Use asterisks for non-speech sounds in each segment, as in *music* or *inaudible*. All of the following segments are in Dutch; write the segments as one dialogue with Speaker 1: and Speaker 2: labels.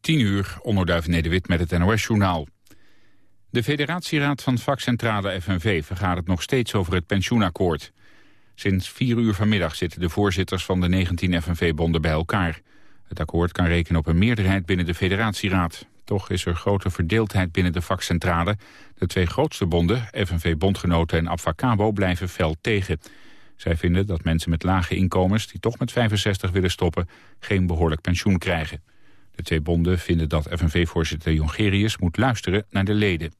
Speaker 1: 10 uur, onderduif Nederwit met het NOS-journaal. De federatieraad van vakcentrale FNV vergadert nog steeds over het pensioenakkoord. Sinds 4 uur vanmiddag zitten de voorzitters van de 19 FNV-bonden bij elkaar. Het akkoord kan rekenen op een meerderheid binnen de federatieraad. Toch is er grote verdeeldheid binnen de vakcentrale. De twee grootste bonden, FNV-bondgenoten en Abfacabo, blijven fel tegen. Zij vinden dat mensen met lage inkomens die toch met 65 willen stoppen... geen behoorlijk pensioen krijgen. De twee bonden vinden dat FNV-voorzitter Jongerius moet luisteren naar de leden.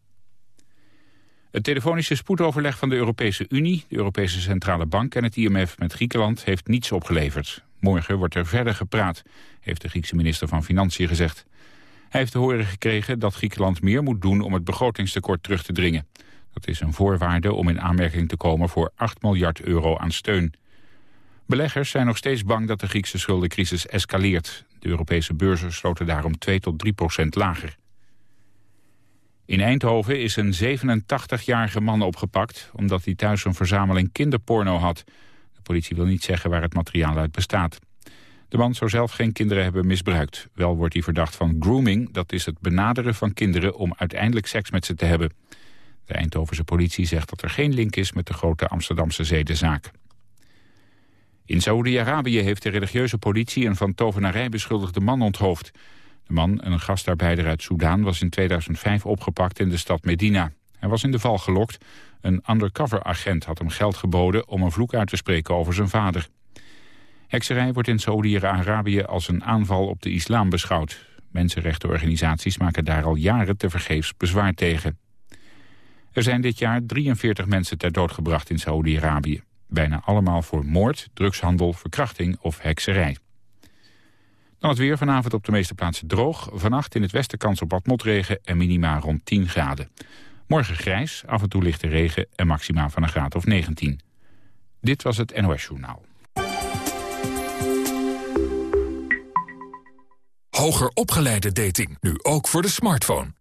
Speaker 1: Het telefonische spoedoverleg van de Europese Unie, de Europese Centrale Bank en het IMF met Griekenland heeft niets opgeleverd. Morgen wordt er verder gepraat, heeft de Griekse minister van Financiën gezegd. Hij heeft te horen gekregen dat Griekenland meer moet doen om het begrotingstekort terug te dringen. Dat is een voorwaarde om in aanmerking te komen voor 8 miljard euro aan steun. Beleggers zijn nog steeds bang dat de Griekse schuldencrisis escaleert. De Europese beurzen sloten daarom 2 tot 3 procent lager. In Eindhoven is een 87-jarige man opgepakt... omdat hij thuis een verzameling kinderporno had. De politie wil niet zeggen waar het materiaal uit bestaat. De man zou zelf geen kinderen hebben misbruikt. Wel wordt hij verdacht van grooming, dat is het benaderen van kinderen... om uiteindelijk seks met ze te hebben. De Eindhovense politie zegt dat er geen link is met de grote Amsterdamse zedenzaak. In Saoedi-Arabië heeft de religieuze politie een van tovenarij beschuldigde man onthoofd. De man, een gastarbeider uit Soudaan, was in 2005 opgepakt in de stad Medina. Hij was in de val gelokt. Een undercover-agent had hem geld geboden om een vloek uit te spreken over zijn vader. Hekserij wordt in Saoedi-Arabië als een aanval op de islam beschouwd. Mensenrechtenorganisaties maken daar al jaren tevergeefs bezwaar tegen. Er zijn dit jaar 43 mensen ter dood gebracht in Saoedi-Arabië. Bijna allemaal voor moord, drugshandel, verkrachting of hekserij. Dan het weer vanavond op de meeste plaatsen droog. Vannacht in het westen kans op wat motregen en minima rond 10 graden. Morgen grijs, af en toe lichte regen en maxima van een graad of 19. Dit was het NOS Journaal.
Speaker 2: Hoger opgeleide dating, nu ook voor de smartphone.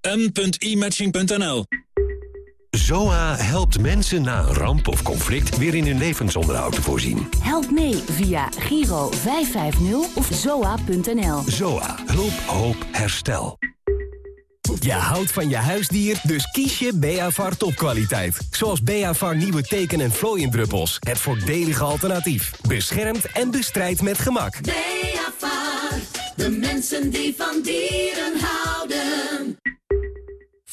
Speaker 3: m.imatching.nl
Speaker 4: ZOA helpt mensen na een ramp of conflict weer in hun levensonderhoud te voorzien.
Speaker 5: Help mee via Giro 550 of zoa.nl.
Speaker 4: ZOA. Hulp, hoop, herstel.
Speaker 6: Je houdt van je huisdier, dus kies je Beavar topkwaliteit. Zoals Beavar nieuwe teken- en vlooiendruppels. Het voordelige alternatief. Beschermt en bestrijdt met gemak.
Speaker 7: Beavar, de mensen die van dieren houden.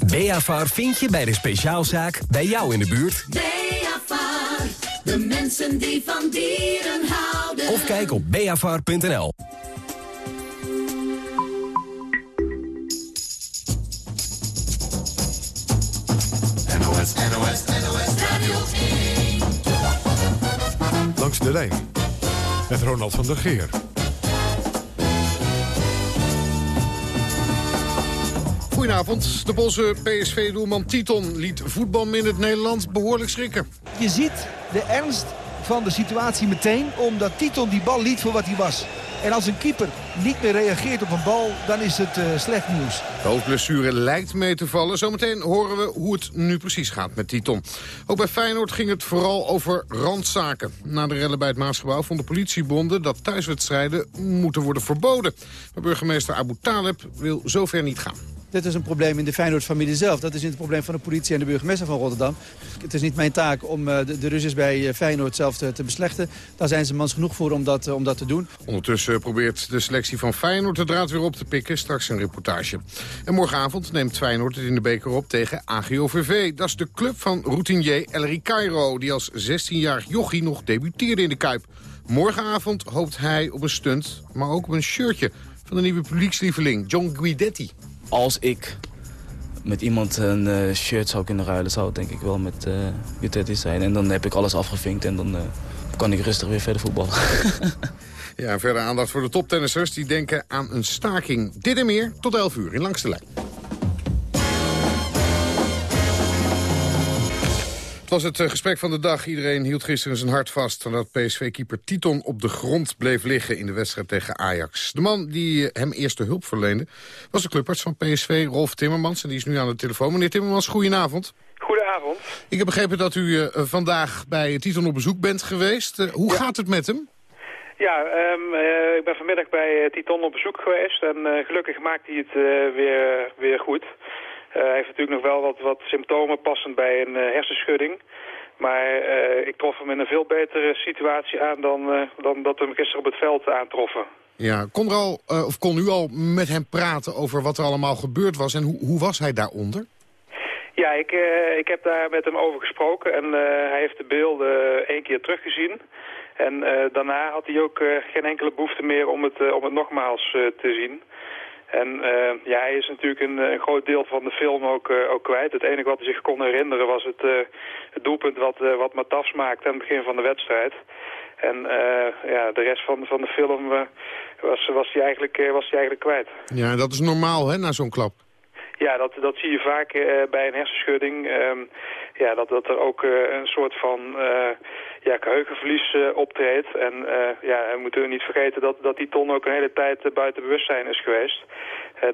Speaker 6: Beavar vind je bij de speciaalzaak bij jou in de buurt.
Speaker 7: Beavar, de mensen die van dieren houden.
Speaker 6: Of kijk op beavar.nl.
Speaker 8: NOS, NOS, NOS Radio 1.
Speaker 9: Langs de lijn met Ronald van der Geer.
Speaker 10: Goedenavond. De Bosse PSV-doelman Titon liet voetbal in het Nederland behoorlijk schrikken.
Speaker 11: Je ziet de ernst van de situatie meteen, omdat Titon die bal liet voor wat hij was. En als een keeper niet meer reageert op een bal, dan is het uh, slecht nieuws.
Speaker 10: De hoofdblessure lijkt mee te vallen. Zometeen horen we hoe het nu precies gaat met Titon. Ook bij Feyenoord ging het vooral over randzaken. Na de rellen bij het Maasgebouw vonden politiebonden dat thuiswedstrijden moeten worden verboden. Maar burgemeester Abu Taleb wil zover niet gaan.
Speaker 12: Dit is een probleem in de Feyenoord-familie zelf. Dat is niet het probleem van de politie en de burgemeester van Rotterdam. Het is niet mijn taak om de, de ruzies bij Feyenoord zelf te, te, beslechten. Daar zijn ze mans genoeg voor om dat, om dat te doen.
Speaker 10: Ondertussen probeert de selectie van Feyenoord de draad weer op te pikken. Straks een reportage. En morgenavond neemt Feyenoord het in de beker op tegen AGOVV. Dat is de club van routinier Ellery Cairo... die als 16-jarig jochie nog debuteerde in de Kuip. Morgenavond hoopt hij op een stunt, maar ook op een shirtje... van de nieuwe publiekslieveling John Guidetti
Speaker 13: als ik met iemand een uh, shirt zou kunnen ruilen, zou het denk ik wel met uh, Gutetti zijn. En dan heb ik alles afgevinkt en dan uh, kan ik rustig weer verder voetballen. *laughs*
Speaker 10: ja, verder aandacht voor de toptennissers die denken aan een staking. Dit en meer tot 11 uur in Langste Lijn. Was het eh, gesprek van de dag. Iedereen hield gisteren zijn hart vast... nadat PSV-keeper Titon op de grond bleef liggen in de wedstrijd tegen Ajax. De man die eh, hem eerste hulp verleende was de clubarts van PSV, Rolf Timmermans. En die is nu aan de telefoon. Meneer Timmermans, goedenavond.
Speaker 3: Goedenavond.
Speaker 10: Ik heb begrepen dat u uh, vandaag bij Titon op bezoek bent geweest. Hoe gaat het met hem?
Speaker 3: Ja, um, uh, ik ben vanmiddag bij Titon op bezoek geweest. En gelukkig maakt hij het weer, weer goed. Eh, hij heeft natuurlijk nog wel wat, wat symptomen passend bij een eh, hersenschudding. Maar uh, ik trof hem in een veel betere situatie aan dan, dan dat we hem gisteren op het veld aantroffen.
Speaker 10: Ja, kon, er al, of kon u al met hem praten over wat er allemaal gebeurd was en hoe, hoe was hij daaronder?
Speaker 3: Ja, ik, ik heb daar met hem over gesproken en hij heeft de beelden één keer teruggezien. En daarna had hij ook geen enkele behoefte meer om het, om het nogmaals te zien. En uh, ja, hij is natuurlijk een, een, groot deel van de film ook, uh, ook kwijt. Het enige wat hij zich kon herinneren was het, het doelpunt wat, wat Matas maakte aan het begin van de wedstrijd. En ja, de rest van, van de film was, was, hij eigenlijk, was hij eigenlijk kwijt.
Speaker 10: Ja, dat is normaal hè, na zo'n klap.
Speaker 3: Ja, dat, dat zie je vaak uh, bij een hersenschudding. Um, ja, dat, dat er ook uh, een soort van uh, ja, geheugenverlies optreedt. En ja, we moeten niet vergeten dat, dat die ton ook een hele tijd buiten bewustzijn is geweest.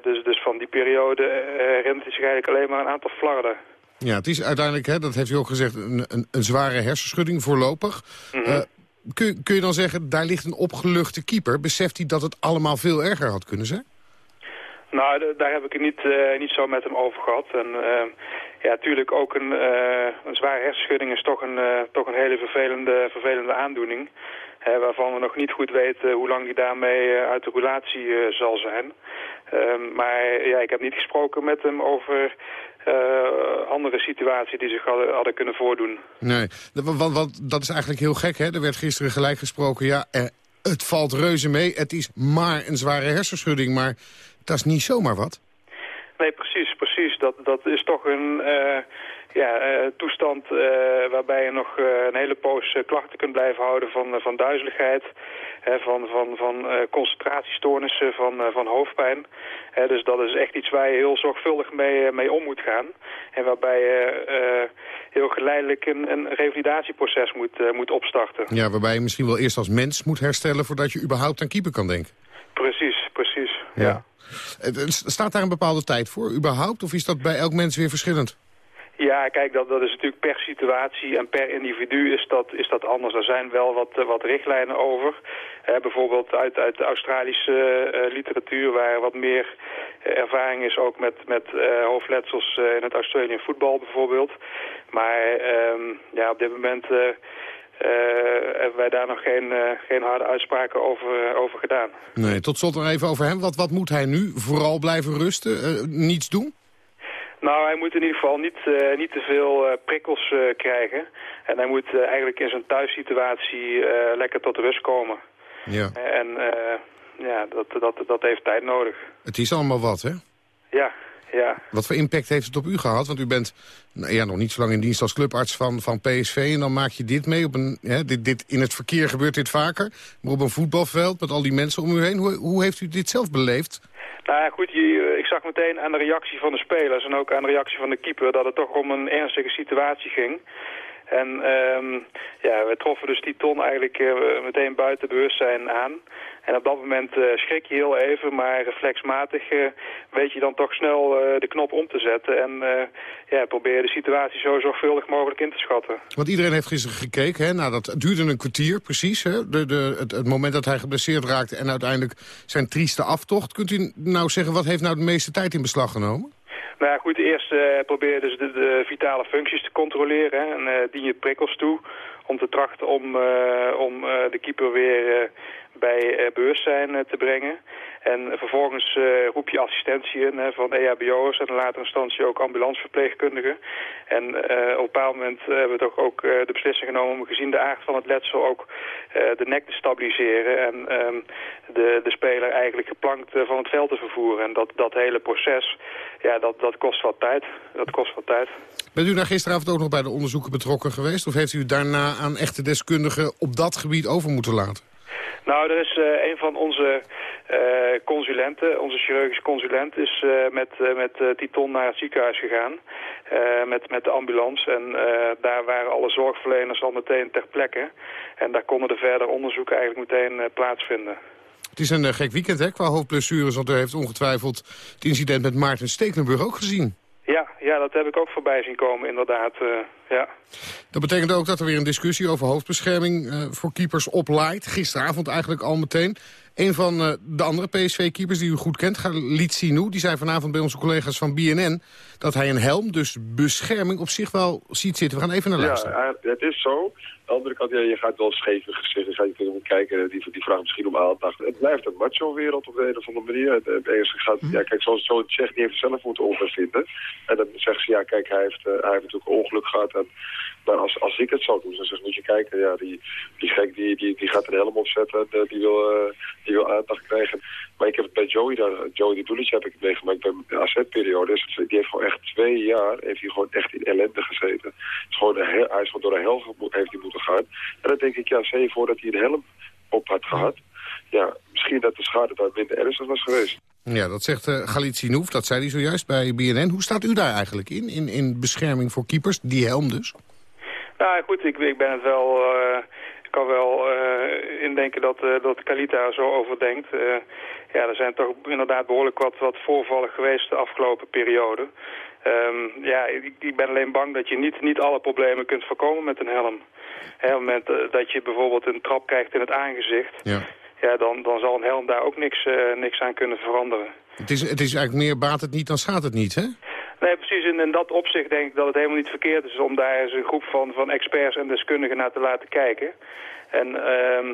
Speaker 3: dus, dus van die periode herinnert hij zich eigenlijk alleen maar een aantal flarden.
Speaker 10: Ja, het is uiteindelijk, hè, dat heeft u ook gezegd, een, een, een zware hersenschudding voorlopig. Mm -hmm. kun, kun je dan zeggen, daar ligt een opgeluchte keeper. Beseft hij dat het allemaal veel erger had kunnen zijn?
Speaker 3: Nou, daar heb ik het niet, uh, niet zo met hem over gehad. En uh, ja, natuurlijk ook een, uh, een zware hersenschudding is toch een, toch een hele vervelende, vervelende aandoening. Waarvan we nog niet goed weten hoe lang die daarmee uit de relatie zal zijn. Ehm, maar ja, ik heb niet gesproken met hem over andere situaties die zich hadden, hadden kunnen voordoen.
Speaker 10: Nee, want, want dat is eigenlijk heel gek, hè? Er werd gisteren gelijk gesproken, ja, het valt reuze mee. Het is maar een zware hersenschudding, maar dat is niet zomaar wat.
Speaker 3: Nee, precies, precies. Dat, dat is toch een uh, ja, uh, toestand uh, waarbij je nog een hele poos klachten kunt blijven houden van, van duizeligheid, van, van, van concentratiestoornissen, van, van hoofdpijn. dus dat is echt iets waar je heel zorgvuldig mee, mee om moet gaan. En waarbij je heel geleidelijk een, een revalidatieproces moet, moet opstarten.
Speaker 10: Ja, waarbij je misschien wel eerst als mens moet herstellen voordat je überhaupt aan keeper kan denken.
Speaker 3: Precies, precies, ja. ja.
Speaker 10: Staat daar een bepaalde tijd voor, überhaupt? Of is dat bij elk mens weer verschillend?
Speaker 3: Ja, kijk, dat, dat is natuurlijk per situatie en per individu is dat, is dat anders. Er zijn wel wat, wat richtlijnen over. Eh, bijvoorbeeld uit, uit de Australische uh, literatuur... waar wat meer uh, ervaring is ook met, met hoofdletsels in het Australian voetbal bijvoorbeeld. Maar ehm, ja, op dit moment uh, hebben wij daar nog geen, uh, geen harde uitspraken over, over gedaan.
Speaker 10: Nee, tot slot nog even over hem. Wat, wat moet hij nu? Vooral blijven rusten? Niets doen?
Speaker 3: Nou, hij moet in ieder geval niet, niet te veel prikkels krijgen. En hij moet eigenlijk in zijn thuissituatie lekker tot rust komen.
Speaker 10: Ja.
Speaker 3: En ja, dat, dat, dat heeft tijd nodig.
Speaker 10: Het is allemaal wat, hè?
Speaker 3: Ja, ja.
Speaker 10: Wat voor impact heeft het op u gehad? Want u bent nou ja, nog niet zo lang in dienst als clubarts van, van PSV... en dan maak je dit mee. Op een, hè, dit, dit, in het verkeer gebeurt dit vaker. Maar op een voetbalveld met al die mensen om u heen. Hoe, hoe heeft u dit zelf beleefd?
Speaker 3: Nou ja, goed, je, ik zag meteen aan de reactie van de spelers... en ook aan de reactie van de keeper... dat het toch om een ernstige situatie ging... En um, ja, we troffen dus die ton eigenlijk uh, meteen buiten bewustzijn aan. En op dat moment uh, schrik je heel even, maar reflexmatig uh, weet je dan toch snel de knop om te zetten. En ja, probeer de situatie zo zorgvuldig mogelijk in te schatten.
Speaker 10: Want iedereen heeft gisteren gekeken, hè? Nou, dat duurde een kwartier precies. Hè? De, de, het, het, moment dat hij geblesseerd raakte en uiteindelijk zijn trieste aftocht. Kunt u nou zeggen, wat heeft nou de meeste tijd in beslag genomen?
Speaker 3: Nou goed, eerst uh, probeer je dus de, vitale functies te controleren. En uh, dien je prikkels toe om te trachten om, uh, om de keeper weer bij bewustzijn te brengen. En vervolgens uh, roep je assistentie in hè, van EHBO's en in later instantie ook ambulanceverpleegkundigen. En op een bepaald moment hebben we toch ook de beslissing genomen om gezien de aard van het letsel ook de nek te stabiliseren. En um, de, de speler eigenlijk geplankt van het veld te vervoeren. En dat, dat hele proces, ja, dat, dat kost wat tijd. Dat kost wat tijd.
Speaker 10: Bent u daar gisteravond ook nog bij de onderzoeken betrokken geweest? Of heeft u daarna aan echte deskundigen op dat gebied over moeten laten?
Speaker 3: Nou, er is uh, een van onze Eh, consulente, onze chirurgische consulent is eh, met, eh, met eh, Titon naar het ziekenhuis gegaan. eh, met, met de ambulance. En eh, daar waren alle zorgverleners al meteen ter plekke. En daar konden de verder onderzoeken eigenlijk meteen eh, plaatsvinden.
Speaker 10: Het is een eh, gek weekend hè, qua hoofdblessures, want u heeft ongetwijfeld het incident met Maarten Stekelenburg ook gezien.
Speaker 3: Ja, ja, dat heb ik ook voorbij zien komen inderdaad. eh, ja.
Speaker 10: Dat betekent ook dat er weer een discussie over hoofdbescherming eh, voor keepers oplaait. Gisteravond eigenlijk al meteen. Een van eh, de andere PSV-keepers die u goed kent, Galit Sinou... die zei vanavond bij onze collega's van BNN... dat hij een helm, dus bescherming, op zich wel ziet zitten. We gaan even naar luisteren.
Speaker 14: Ja, het is zo. Aan de andere kant, ja, je gaat wel scheef in gezicht. Je tegen kijken, die, die vraagt misschien om aandacht. Het blijft een macho-wereld op de een of andere manier. Het, het gaat, ja, kijk, zoals het zegt, die heeft zelf moeten ondervinden. En dan zegt ze, ja, kijk, hij heeft, eh, hij heeft natuurlijk ongeluk gehad. En, maar als, als ik het zou doen, dan zeg moet je kijken, ja, die, die gek, die, die, die gaat een helm opzetten. En, die, wil, eh, die wil aandacht krijgen. Maar ik heb het bij Joey, daar, Joey de Dulic heb ik het meegemaakt bij de AZ-periode. Dus die heeft gewoon echt twee jaar, heeft hij gewoon echt in ellende gezeten. Het is gewoon hel- hij is gewoon door een hel heeft hij moeten gaan. En dan denk ik, ja, stel je voor dat hij een helm op had gehad. Ja, misschien dat de schade daar minder ernstig was geweest.
Speaker 10: Ja, dat zegt uh, Galit Sinouf, dat zei hij zojuist bij BNN. Hoe staat u daar eigenlijk in, in, in bescherming voor keepers? Die helm dus?
Speaker 3: Nou goed, ik, ik ben het wel... eh, ik kan wel eh, indenken dat, eh, dat Kalita zo over denkt. Eh, ja, er zijn toch inderdaad behoorlijk wat, wat voorvallen geweest de afgelopen periode. Ehm, ja, ik, ik ben alleen bang dat je niet, niet alle problemen kunt voorkomen met een helm. Hè, op het moment dat je bijvoorbeeld een trap krijgt in het aangezicht...
Speaker 10: Ja.
Speaker 3: Ja, dan, dan zal een helm daar ook niks, niks aan kunnen veranderen.
Speaker 10: Het is, het is eigenlijk meer baat het niet dan schaadt het niet, hè?
Speaker 3: Nee, precies. In, in dat opzicht denk ik dat het helemaal niet verkeerd is om daar eens een groep van, van experts en deskundigen naar te laten kijken. En ehm,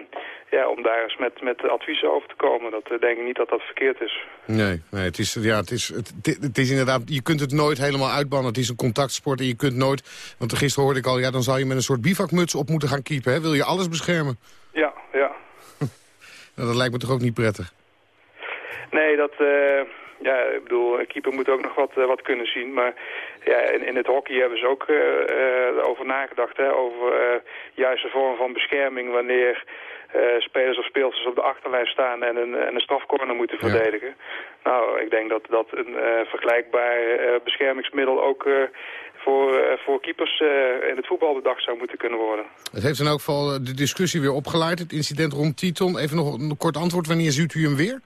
Speaker 3: ja, om daar eens met, met adviezen over te komen. Dat eh, denk ik niet dat dat verkeerd is.
Speaker 10: Nee, nee het, is, ja, het, is, het, het is inderdaad, je kunt het nooit helemaal uitbannen. Het is een contactsport en je kunt nooit... Want gisteren hoorde ik al, ja, dan zou je met een soort bivakmuts op moeten gaan keepen. Hè? Wil je alles beschermen?
Speaker 3: Ja, ja. *laughs*
Speaker 10: Nou, dat lijkt me toch ook niet prettig?
Speaker 3: Nee, dat... eh, ja, ik bedoel, een keeper moet ook nog wat, eh, wat kunnen zien. Maar ja, in, in het hockey hebben ze ook eh, eh, over nagedacht. Hè, over juiste vorm van bescherming wanneer spelers of speelsters op de achterlijn staan en een, en een strafcorner moeten verdedigen. Nou, ik denk dat dat een vergelijkbaar beschermingsmiddel ook voor, voor keepers in het voetbal bedacht zou moeten kunnen worden.
Speaker 10: Het heeft in elk geval de discussie weer opgeleid, het incident rond Titon. Even nog een kort antwoord, wanneer ziet u hem weer?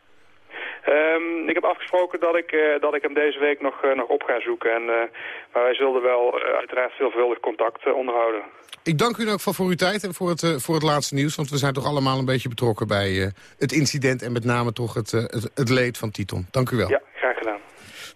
Speaker 3: Ehm, ik heb afgesproken dat ik, eh, dat ik hem deze week nog, eh, nog op ga zoeken. En, eh, maar wij zullen wel uiteraard veelvuldig contact onderhouden.
Speaker 10: Ik dank u geval voor uw tijd en voor het, voor het laatste nieuws. Want we zijn toch allemaal een beetje betrokken bij het incident... en met name toch het, het, het leed van Titon. Dank u wel.
Speaker 3: Ja, graag gedaan.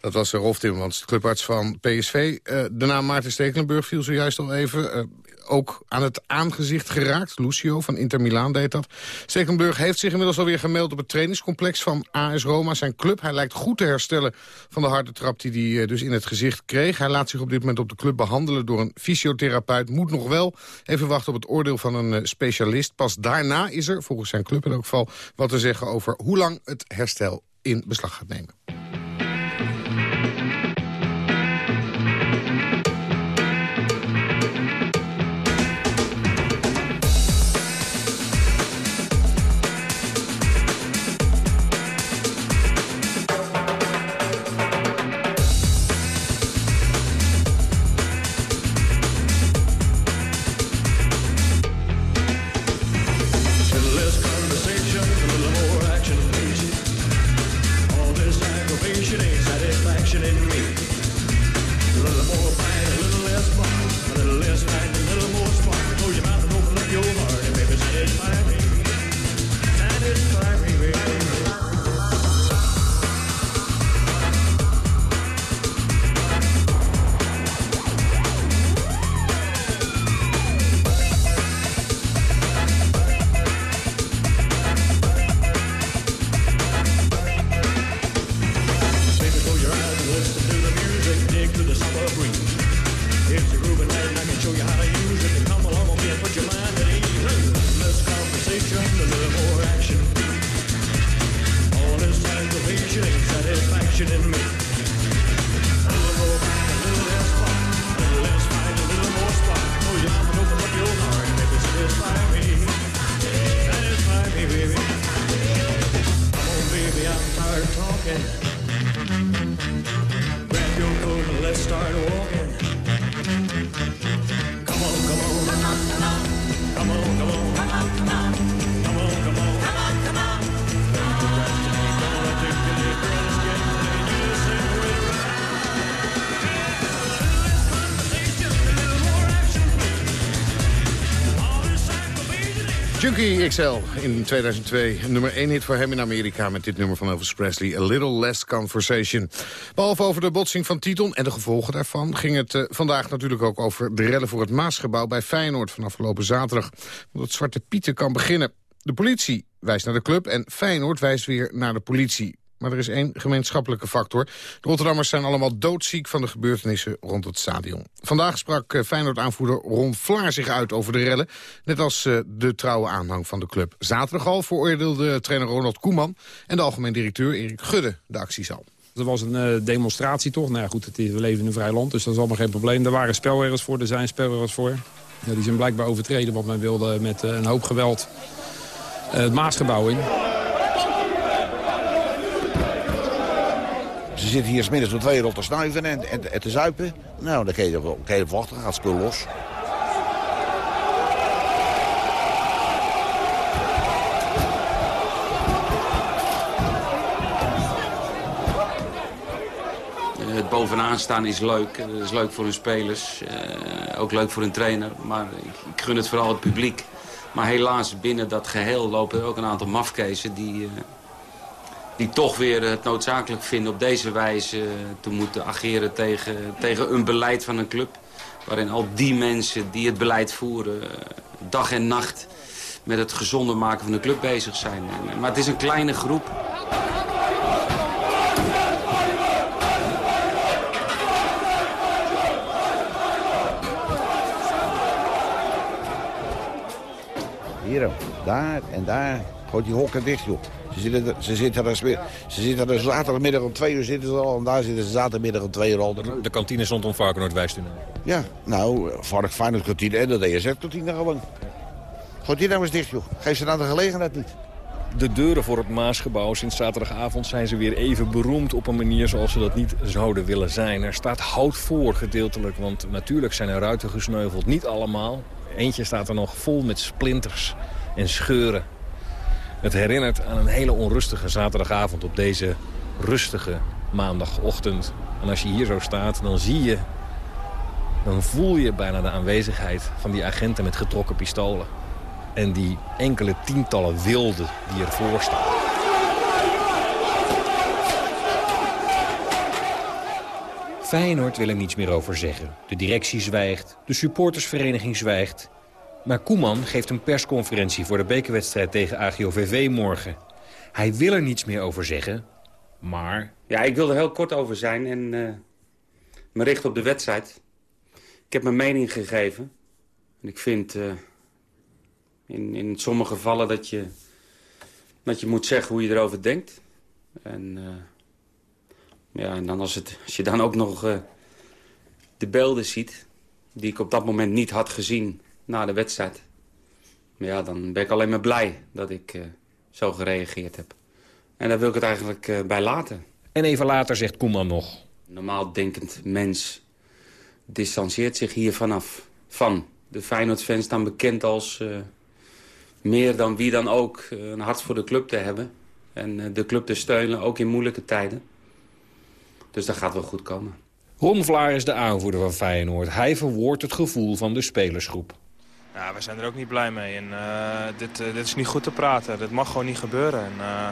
Speaker 10: Dat was Rolf Timmermans, de clubarts van PSV. De naam Maarten Stekelenburg viel zojuist al even. Ook aan het aangezicht geraakt. Lucio van Inter Milaan deed dat. Stekelenburg heeft zich inmiddels alweer gemeld op het trainingscomplex van AS Roma, zijn club. Hij lijkt goed te herstellen van de harde trap die hij eh, dus in het gezicht kreeg. Hij laat zich op dit moment op de club behandelen door een fysiotherapeut. Moet nog wel even wachten op het oordeel van een eh, specialist. Pas daarna is er, volgens zijn club in elk geval, wat te zeggen over hoe lang het herstel in beslag gaat nemen. Junkie XL in 2002. Een nummer 1 hit voor hem in Amerika met dit nummer van Elvis Presley. A Little Less Conversation. Behalve over de botsing van Titon en de gevolgen daarvan... ging het uh, vandaag natuurlijk ook over de rellen voor het Maasgebouw bij Feyenoord... van afgelopen zaterdag. Het Zwarte Pieten kan beginnen. De politie wijst naar de club en Feyenoord wijst weer naar de politie. Maar er is één gemeenschappelijke factor. De Rotterdammers zijn allemaal doodziek van de gebeurtenissen rond het stadion. Vandaag sprak eh, Feyenoord-aanvoerder Ron Vlaar zich uit over de rellen. Net als uh, de trouwe aanhang van de club. Zaterdag al veroordeelde trainer Ronald Koeman... en de algemeen directeur Erik Gudde de acties al.
Speaker 15: Er was een uh, demonstratie toch? Nou ja, goed, het is, we leven in een vrij land, dus dat is allemaal geen probleem. Er waren spelregels voor, er zijn spelregels voor. Ja, die zijn blijkbaar overtreden, want men wilde met een hoop geweld het Maasgebouw in.
Speaker 16: Ze zitten hier smiddags door twee rot te snuiven en, en, te zuipen. Nou, dan kun je, kun je wachten, gaat spul los.
Speaker 17: Het bovenaan staan is leuk. Dat is leuk voor hun spelers. Uh, ook leuk voor hun trainer. Maar ik, ik, gun het vooral het publiek. Maar helaas, binnen dat geheel lopen er ook een aantal mafkezen... die, die toch weer het noodzakelijk vinden op deze wijze te moeten ageren tegen, tegen een beleid van een club. Waarin al die mensen die het beleid voeren dag en nacht met het gezonder maken van de club bezig zijn. Maar het is een kleine groep.
Speaker 16: Hier, daar en daar. Gooit die hokken dicht, joh. Ze zitten, er, ze, zitten er, ze zitten er zaterdagmiddag om twee uur zitten ze al. En daar zitten ze zaterdagmiddag om twee uur al.
Speaker 18: De kantine stond om Varkenoord wijst u nou.
Speaker 16: Ja, nou, Vark Feyenoord kantine en de DSF-kantine gewoon. Gooit die nou eens dicht, joh. Geef ze nou de gelegenheid niet.
Speaker 18: De deuren voor het Maasgebouw sinds zaterdagavond zijn ze weer even beroemd op een manier zoals ze dat niet zouden willen zijn. Er staat hout voor gedeeltelijk, want natuurlijk zijn er ruiten gesneuveld. Niet allemaal. Eentje staat er nog vol met splinters en scheuren. Het herinnert aan een hele onrustige zaterdagavond op deze rustige maandagochtend. En als je hier zo staat, dan zie je, dan voel je bijna de aanwezigheid van die agenten met getrokken pistolen. En die enkele tientallen wilden die ervoor staan. Feyenoord wil er niets meer over zeggen. De directie zwijgt, de supportersvereniging zwijgt. Maar Koeman geeft een persconferentie voor de bekerwedstrijd tegen AGOVV morgen. Hij wil er niets meer over zeggen, maar...
Speaker 17: Ja, ik wil er heel kort over zijn en uh, me richten op de wedstrijd. Ik heb mijn mening gegeven. En ik vind uh, in, in sommige gevallen dat je, dat je moet zeggen hoe je erover denkt. En, uh, ja, en dan als, het, als je dan ook nog de beelden ziet... die ik op dat moment niet had gezien na de wedstrijd. Maar ja, dan ben ik alleen maar blij dat ik uh, zo gereageerd heb. En daar wil ik het eigenlijk uh, bij laten.
Speaker 18: En even later zegt Koeman nog...
Speaker 17: Normaal denkend mens distancieert zich hier vanaf. Van. De Feyenoord-fans staan bekend als uh, meer dan wie dan ook een hart voor de club te hebben. En de club te steunen, ook in moeilijke tijden. Dus dat gaat wel goed komen.
Speaker 18: Ron Vlaar is de aanvoerder van Feyenoord. Hij verwoordt het gevoel van de spelersgroep.
Speaker 19: Ja, we zijn er ook niet blij mee. En, uh, dit, uh, dit is niet goed te praten. Dit mag gewoon niet gebeuren. En, uh,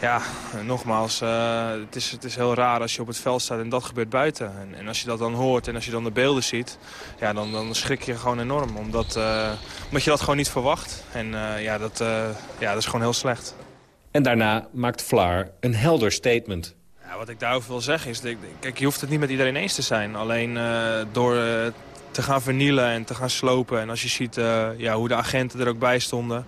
Speaker 19: ja, nogmaals, het, is, het is heel raar als je op het veld staat en dat gebeurt buiten. En, en als je dat dan hoort en als je dan de beelden ziet, ja, dan, dan schrik je gewoon enorm. Omdat, omdat je dat gewoon niet verwacht. En ja, dat, ja, dat is gewoon heel slecht.
Speaker 18: En daarna maakt Vlaar een helder statement.
Speaker 19: Ja, wat ik daarover wil zeggen is, kijk, je hoeft het niet met iedereen eens te zijn. Alleen door te gaan vernielen en te gaan slopen. En als je ziet uh, ja, hoe de agenten er ook bij stonden,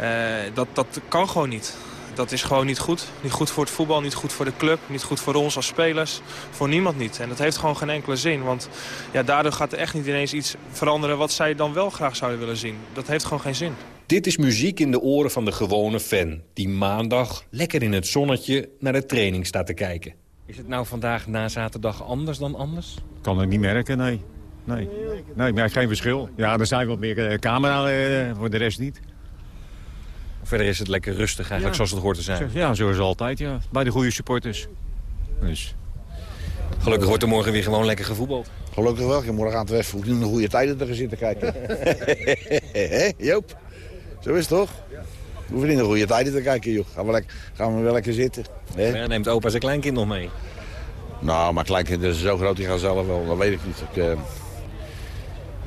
Speaker 19: uh, dat, dat kan gewoon niet. Dat is gewoon niet goed. Niet goed voor het voetbal, niet goed voor de club, niet goed voor ons als spelers. Voor niemand niet. En dat heeft gewoon geen enkele zin. Want ja, daardoor gaat er echt niet ineens iets veranderen wat zij dan wel graag zouden willen zien. Dat heeft gewoon geen zin.
Speaker 18: Dit is muziek in de oren van de gewone fan... die maandag lekker in het zonnetje naar de training staat te kijken. Is het nou vandaag na zaterdag anders dan anders?
Speaker 20: Kan het niet merken, nee. Nee, nee ik merk geen verschil. Ja, er zijn wat meer uh, camera, uh, voor de rest niet.
Speaker 18: Verder is het lekker rustig eigenlijk, ja. zoals het hoort te zijn.
Speaker 20: Ja, zoals altijd, ja. Bij de goede supporters. Dus.
Speaker 18: Gelukkig wordt er morgen weer gewoon lekker gevoetbald.
Speaker 16: Gelukkig wel. Je morgen aan het nu een goede tijden te zitten kijken. *laughs* Hé, Joop? Zo is het toch? We hoeven niet een goede tijden te kijken, joh. Gaan we, lekker, gaan we wel lekker zitten. Hè?
Speaker 18: Ja, neemt opa zijn kleinkind nog mee.
Speaker 16: Nou, maar kleinkinderen zijn zo groot, die gaan zelf wel. Dat weet ik niet. Ik, eh,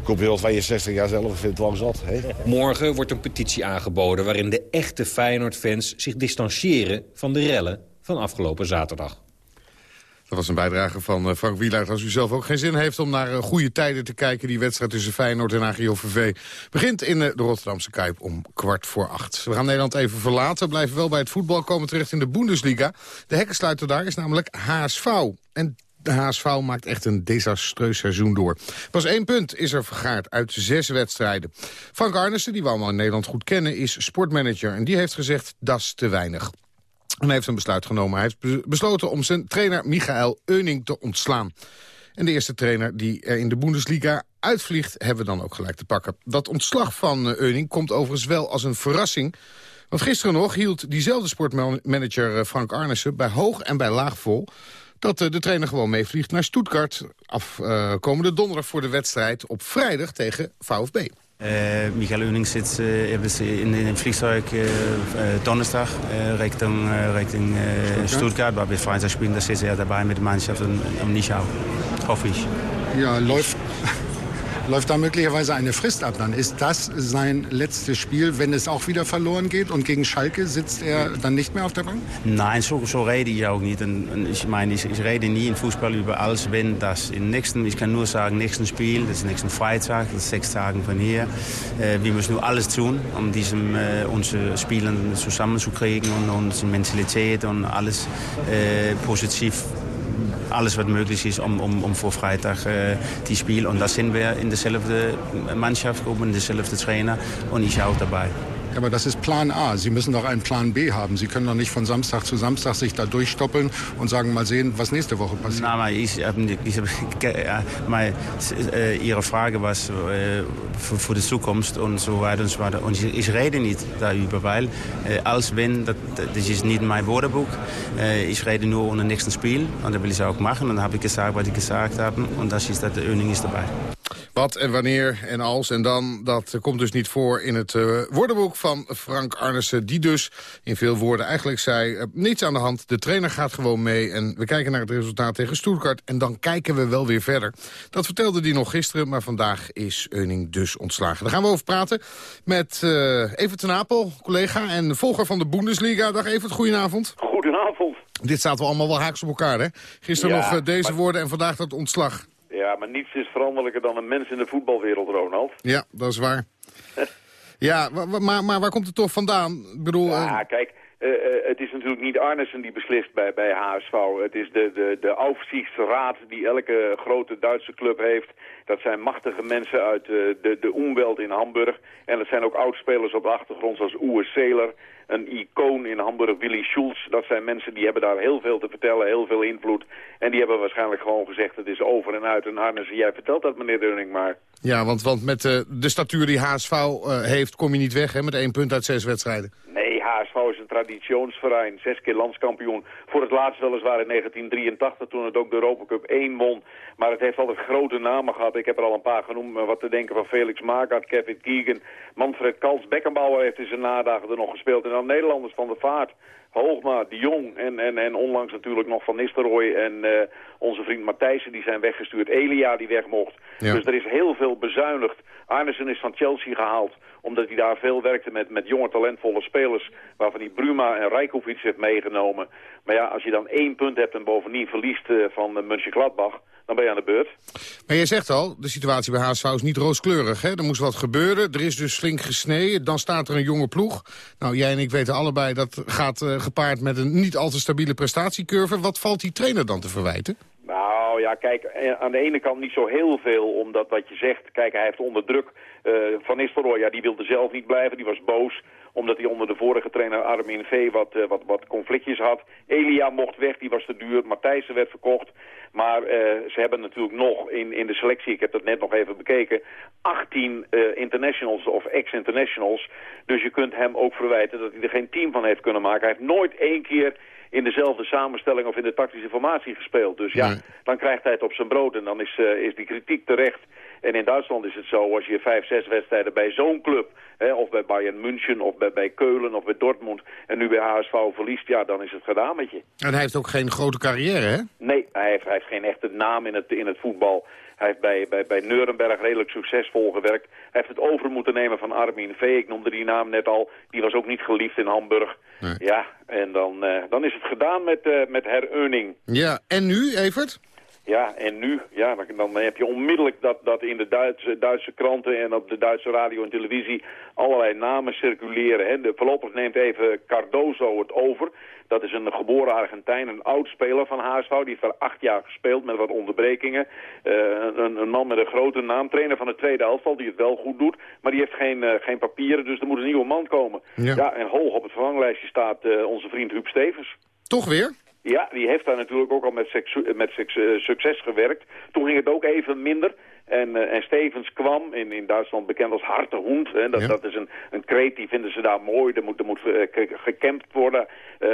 Speaker 16: kom hier al 62 jaar zelf, ik vind het lang zat. Hè?
Speaker 21: Morgen wordt een petitie aangeboden waarin de echte Feyenoord-fans zich distancieren van de rellen van afgelopen zaterdag.
Speaker 10: Dat was een bijdrage van eh, Frank Wielaert. Als u zelf ook geen zin heeft om naar eh, goede tijden te kijken... die wedstrijd tussen Feyenoord en AGOVV begint in eh, de Rotterdamse Kuip om kwart voor acht. We gaan Nederland even verlaten. Blijven wel bij het voetbal komen terecht in de Bundesliga. De hekkensluiter daar is namelijk HSV. En de HSV maakt echt een desastreus seizoen door. Pas één punt is er vergaard uit zes wedstrijden. Frank Arnissen, die we allemaal in Nederland goed kennen, is sportmanager. En die heeft gezegd, dat is te weinig. En hij heeft een besluit genomen. Hij heeft besloten om zijn trainer Michael Euning te ontslaan. En de eerste trainer die er in de Bundesliga uitvliegt... hebben we dan ook gelijk te pakken. Dat ontslag van eh, Euning komt overigens wel als een verrassing. Want gisteren nog hield diezelfde sportmanager eh, Frank Arnissen... bij hoog en bij laag vol dat eh, de trainer gewoon meevliegt naar Stuttgart... afkomende donderdag voor de wedstrijd op vrijdag tegen VfB.
Speaker 22: Uh, Michael Euning zit in, in een vliegtuig donderdag richting, richting Stuttgart, waar we Freitag spielen. Da zit er dabei mit der Mannschaft und, und nicht auch, hoffe ich.
Speaker 23: Ja, läuft, läuft da möglicherweise eine Frist ab. Dann ist das sein letztes Spiel, wenn es auch wieder verloren geht. Und gegen Schalke sitzt er dann nicht mehr auf der Bank?
Speaker 22: Nein, so, so rede ich auch nicht. Und ich meine, ich, ich rede nie in Fußball über alles, wenn das im nächsten, ich kann nur sagen, nächsten Spiel, das ist nächsten Freitag, das ist sechs Tage von hier. Äh, wir müssen nur alles tun, um diesem, äh, unsere Spieler zusammenzukriegen und unsere Mentalität und alles äh, positiv alles wat möglich ist, um, um, um vor Freitag äh, die Spiel. Und da sind wir in derselbe Mannschaft, in derselbe Trainer und ich auch dabei.
Speaker 23: Aber das ist Plan A. Sie müssen doch einen Plan B haben. Sie können doch nicht von Samstag zu Samstag sich da durchstoppeln und sagen, mal sehen, was nächste Woche passiert.
Speaker 22: Na, maar ich, ich, *laughs* maar, äh, Ihre Frage was für, für, die Zukunft und so weiter und so weiter. Und ich, ich rede nicht darüber, weil äh, als wenn, das, das ist nicht mein Wörterbuch. Äh, ich rede nur unter dem nächsten Spiel und das will ich auch machen. Und dann habe ich gesagt, was ich gesagt habe und das ist, dass der Öning ist dabei.
Speaker 10: Wat en wanneer en als en dan, dat komt dus niet voor in het uh, woordenboek van Frank Arnissen. Die dus in veel woorden eigenlijk zei, uh, niets aan de hand. De trainer gaat gewoon mee en we kijken naar het resultaat tegen Stuttgart. En dan kijken we wel weer verder. Dat vertelde hij nog gisteren, maar vandaag is Euning dus ontslagen. Daar gaan we over praten met uh, Evert ten Apel, collega en volger van de Bundesliga. Dag Evert, goedenavond.
Speaker 24: Goedenavond.
Speaker 10: Dit zaten we allemaal wel haaks op elkaar, hè? Gisteren
Speaker 24: ja,
Speaker 10: nog deze
Speaker 24: maar...
Speaker 10: woorden en vandaag dat ontslag.
Speaker 24: Ja, maar niets is veranderlijker dan een mens in de voetbalwereld, Ronald.
Speaker 10: Ja, dat is waar. *laughs* ja, maar, maar waar komt het toch vandaan? Ik bedoel,
Speaker 24: ja, kijk, uh, uh, het is natuurlijk niet Arnissen die beslist bij, bij HSV. Het is de, de, de Aufsichtsraad die elke grote Duitse club heeft. Dat zijn machtige mensen uit uh, de, de Umwelt in Hamburg. En dat zijn ook oudspelers op de achtergrond zoals Uwe Seeler. Een icoon in Hamburg, Willy Schulz. Dat zijn mensen die hebben daar heel veel te vertellen, heel veel invloed. En die hebben waarschijnlijk gewoon gezegd, het is over en uit. En Arnissen, jij vertelt dat meneer Dunning maar.
Speaker 10: Ja, want, want met uh, de statuur die HSV uh, heeft, kom je niet weg hè, met één punt uit zes wedstrijden.
Speaker 24: Nee, HSV is een traditionsverein. Zes keer landskampioen. Voor het laatst weliswaar in 1983 toen het ook de Europa Cup 1 won. Maar het heeft altijd grote namen gehad. Ik heb er al een paar genoemd. Wat te denken van Felix Magath, Kevin Keegan, Manfred Kals. Beckenbauer heeft in zijn nadagen er nog gespeeld. En dan Nederlanders van de vaart. Hoogma, de Jong en, en, en onlangs natuurlijk nog Van Nistelrooy en uh, onze vriend Matthijssen die zijn weggestuurd. Elia die weg mocht. Ja. Dus er is heel veel bezuinigd. Arnissen is van Chelsea gehaald omdat hij daar veel werkte met, met jonge talentvolle spelers... waarvan hij Bruma en Rijkovic heeft meegenomen. Maar ja, als je dan één punt hebt en bovendien verliest uh, van uh, Mönchengladbach... dan ben je aan de beurt.
Speaker 10: Maar je zegt al, de situatie bij HSV is niet rooskleurig. Hè? Er moest wat gebeuren, er is dus flink gesneden. Dan staat er een jonge ploeg. Nou, jij en ik weten allebei dat gaat uh, gepaard met een niet al te stabiele prestatiecurve. Wat valt die trainer dan te verwijten?
Speaker 24: Nou ja, kijk, aan de ene kant niet zo heel veel, omdat wat je zegt, kijk, hij heeft onder druk uh, Van Nistelrooy, ja, die wilde zelf niet blijven, die was boos, omdat hij onder de vorige trainer Armin V wat, uh, wat, wat conflictjes had. Elia mocht weg, die was te duur, Matthijssen werd verkocht. Maar ze hebben natuurlijk nog in, in de selectie, ik heb dat net nog even bekeken, 18 uh, internationals of ex-internationals. Dus je kunt hem ook verwijten dat hij er geen team van heeft kunnen maken. Hij heeft nooit één keer in dezelfde samenstelling of in de tactische formatie gespeeld. Dus ja, nee. dan krijgt hij het op zijn brood en dan is, uh, is die kritiek terecht. En in Duitsland is het zo, als je vijf, zes wedstrijden bij zo'n club... Hè, of bij Bayern München, of bij, bij Keulen, of bij Dortmund... en nu bij HSV verliest, ja, dan is het gedaan met je.
Speaker 25: En hij heeft ook geen grote carrière, hè?
Speaker 24: Nee, hij heeft, hij heeft geen echte naam in het, in het voetbal. Hij heeft bij, bij, bij Nuremberg redelijk succesvol gewerkt. Hij heeft het over moeten nemen van Armin V. Ik noemde die naam net al. Die was ook niet geliefd in Hamburg. Ja, en dan, eh, dan is het gedaan met, eh met hereuning.
Speaker 25: Ja, en nu, Evert?
Speaker 24: Ja, en nu, ja, dan, dan heb je onmiddellijk dat, dat in de Duitse, Duitse kranten en op de Duitse radio en televisie allerlei namen circuleren. Hè. De, voorlopig neemt even Cardozo het over. Dat is een geboren Argentijn, een oud-speler van HSV. Die heeft er acht jaar gespeeld met wat onderbrekingen. Eh, een, een man met een grote naam, trainer van de tweede elftal, die het wel goed doet. Maar die heeft geen, eh, geen papieren, dus er moet een nieuwe man komen.
Speaker 25: Ja.
Speaker 24: en hoog op het vervanglijstje staat eh, onze vriend Huub Stevens.
Speaker 25: Toch weer?
Speaker 24: Ja, die heeft daar natuurlijk ook al met, met succes gewerkt. Toen ging het ook even minder. En, uh, en Stevens kwam, in, in Duitsland bekend als harte hond. Hè. Dat, dat is een, een kreet, die vinden ze daar mooi. Er moet, er moet uh, gekempt worden, uh,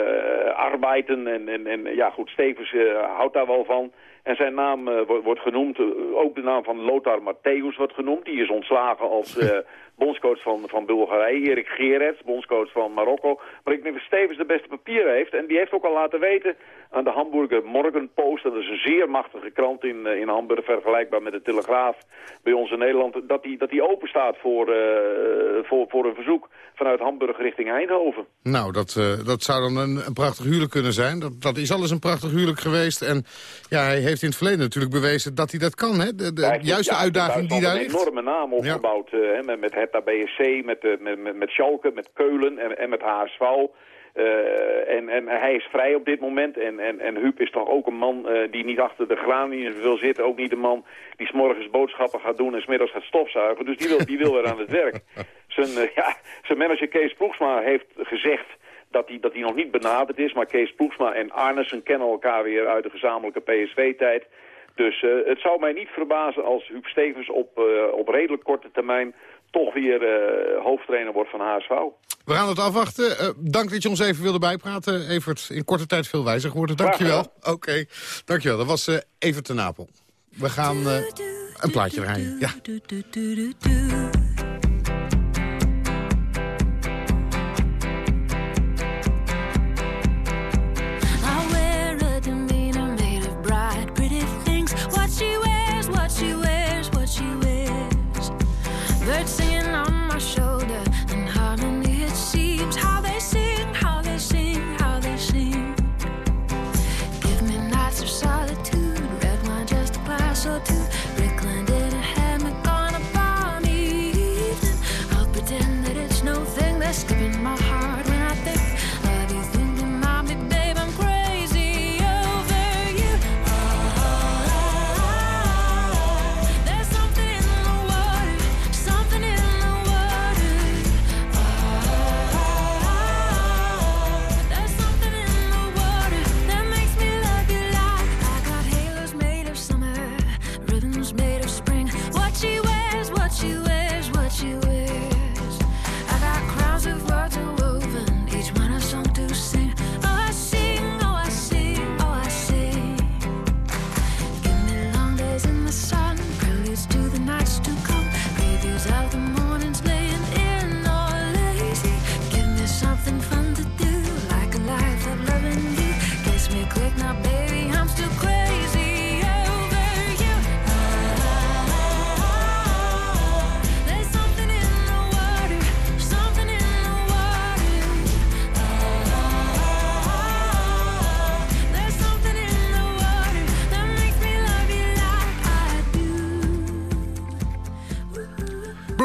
Speaker 24: arbeiden. En, en, en ja goed, Stevens houdt daar wel van. En zijn naam wordt, wordt genoemd, ook de naam van Lothar Matthäus wordt genoemd. Die is ontslagen als *laughs* bondscoach van, van Bulgarije. Erik Gerets, bondscoach van Marokko. Maar ik denk dat Stevens de beste papieren heeft. En die heeft ook al laten weten aan de Hamburger Morgenpost... dat is een zeer machtige krant in, in Hamburg, vergelijkbaar met de Telegraaf bij ons in Nederland... dat die, dat die open staat voor, uh, voor, voor een verzoek vanuit Hamburg richting Eindhoven.
Speaker 25: Nou, dat, uh, dat zou dan een, een prachtig huwelijk kunnen zijn. Dat, dat is alles een prachtig huwelijk geweest. En ja, hij heeft in het verleden natuurlijk bewezen dat hij dat kan. Hè? De, de
Speaker 24: ja,
Speaker 25: juiste
Speaker 24: ja,
Speaker 25: uitdaging die daar ligt.
Speaker 24: een enorme naam opgebouwd. Ja. met, met Hertha BSC, met, met, met, met Schalke, met Keulen en, en met HSV... Uh, en, en hij is vrij op dit moment. En, en, en Huub is toch ook een man uh, die niet achter de granium wil zitten. Ook niet een man die s'morgens boodschappen gaat doen en smiddags gaat stofzuigen. Dus die wil, die wil weer aan het werk. *laughs* Zijn, uh, ja, zijn manager Kees Ploegsma heeft gezegd dat hij, dat hij nog niet benaderd is. Maar Kees Ploegsma en Arnesen kennen elkaar weer uit de gezamenlijke PSV-tijd. Dus het zou mij niet verbazen als Huub Stevens op, op redelijk korte termijn toch weer hoofdtrainer wordt van HSV.
Speaker 25: We gaan het afwachten. Uh, dank dat je ons even wilde bijpraten. Evert, in korte tijd veel wijzer geworden. Dankjewel. Oké, okay. dankjewel. Dat was uh, Evert ten Napel. We gaan uh, een plaatje draaien. Ja.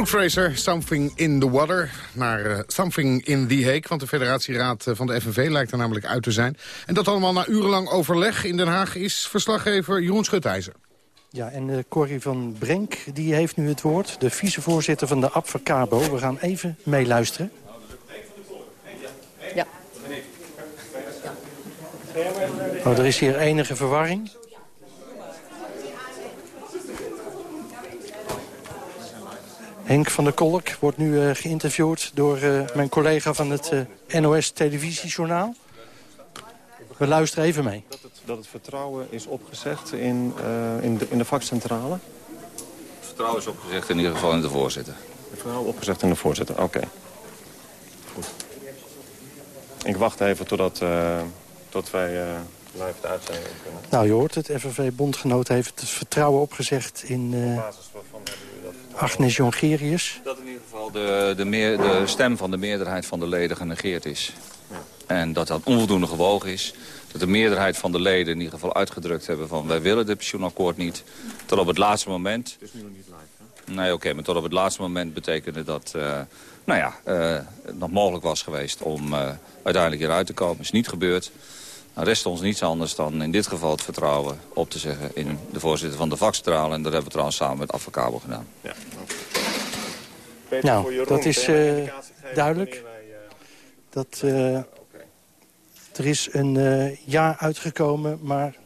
Speaker 25: Fraser, Something in the Water. Naar uh, Something in the Hague. Want de federatieraad uh, van de FNV lijkt er namelijk uit te zijn. En dat allemaal na urenlang overleg in Den Haag is verslaggever Jeroen Schutijzer.
Speaker 26: Ja, en uh, Corrie van Brenk die heeft nu het woord. De vicevoorzitter van de Advocabo. We gaan even meeluisteren.
Speaker 27: Ja.
Speaker 26: Oh, er is hier enige verwarring. Henk van der Kolk wordt nu uh, geïnterviewd door uh, mijn collega van het uh, NOS Televisiejournaal. We luisteren even mee.
Speaker 28: Dat het, dat het vertrouwen is opgezegd in, in, de, in de vakcentrale.
Speaker 29: vertrouwen is opgezegd in ieder geval in de voorzitter.
Speaker 28: Het vertrouwen opgezegd in de voorzitter, oké. Goed. Ik wacht even totdat, uh, tot wij uh, live de uitzending kunnen.
Speaker 26: Nou, je hoort het. FNV-bondgenoot heeft het vertrouwen opgezegd in uh, Agnes Jongerius.
Speaker 29: Dat in ieder geval de, de, meer, de stem van de meerderheid van de leden genegeerd is. Ja. En dat dat onvoldoende gewogen is. Dat de meerderheid van de leden in ieder geval uitgedrukt hebben van... wij willen dit pensioenakkoord niet. Tot op het laatste moment...
Speaker 28: Het is nu nog niet live, hè?
Speaker 29: Nee, oké, okay, maar tot op het laatste moment betekende dat... Uh, nou ja, uh, het nog mogelijk was geweest om uh, uiteindelijk hieruit te komen. is niet gebeurd. Dan rest ons niets anders dan in dit geval het vertrouwen op te zeggen... in de voorzitter van de vakcentrale. En dat hebben we trouwens samen met Advocabo gedaan.
Speaker 28: Ja.
Speaker 26: Nou, Jeroen, dat is duidelijk. Dat... Er is een uh, ja uitgekomen, maar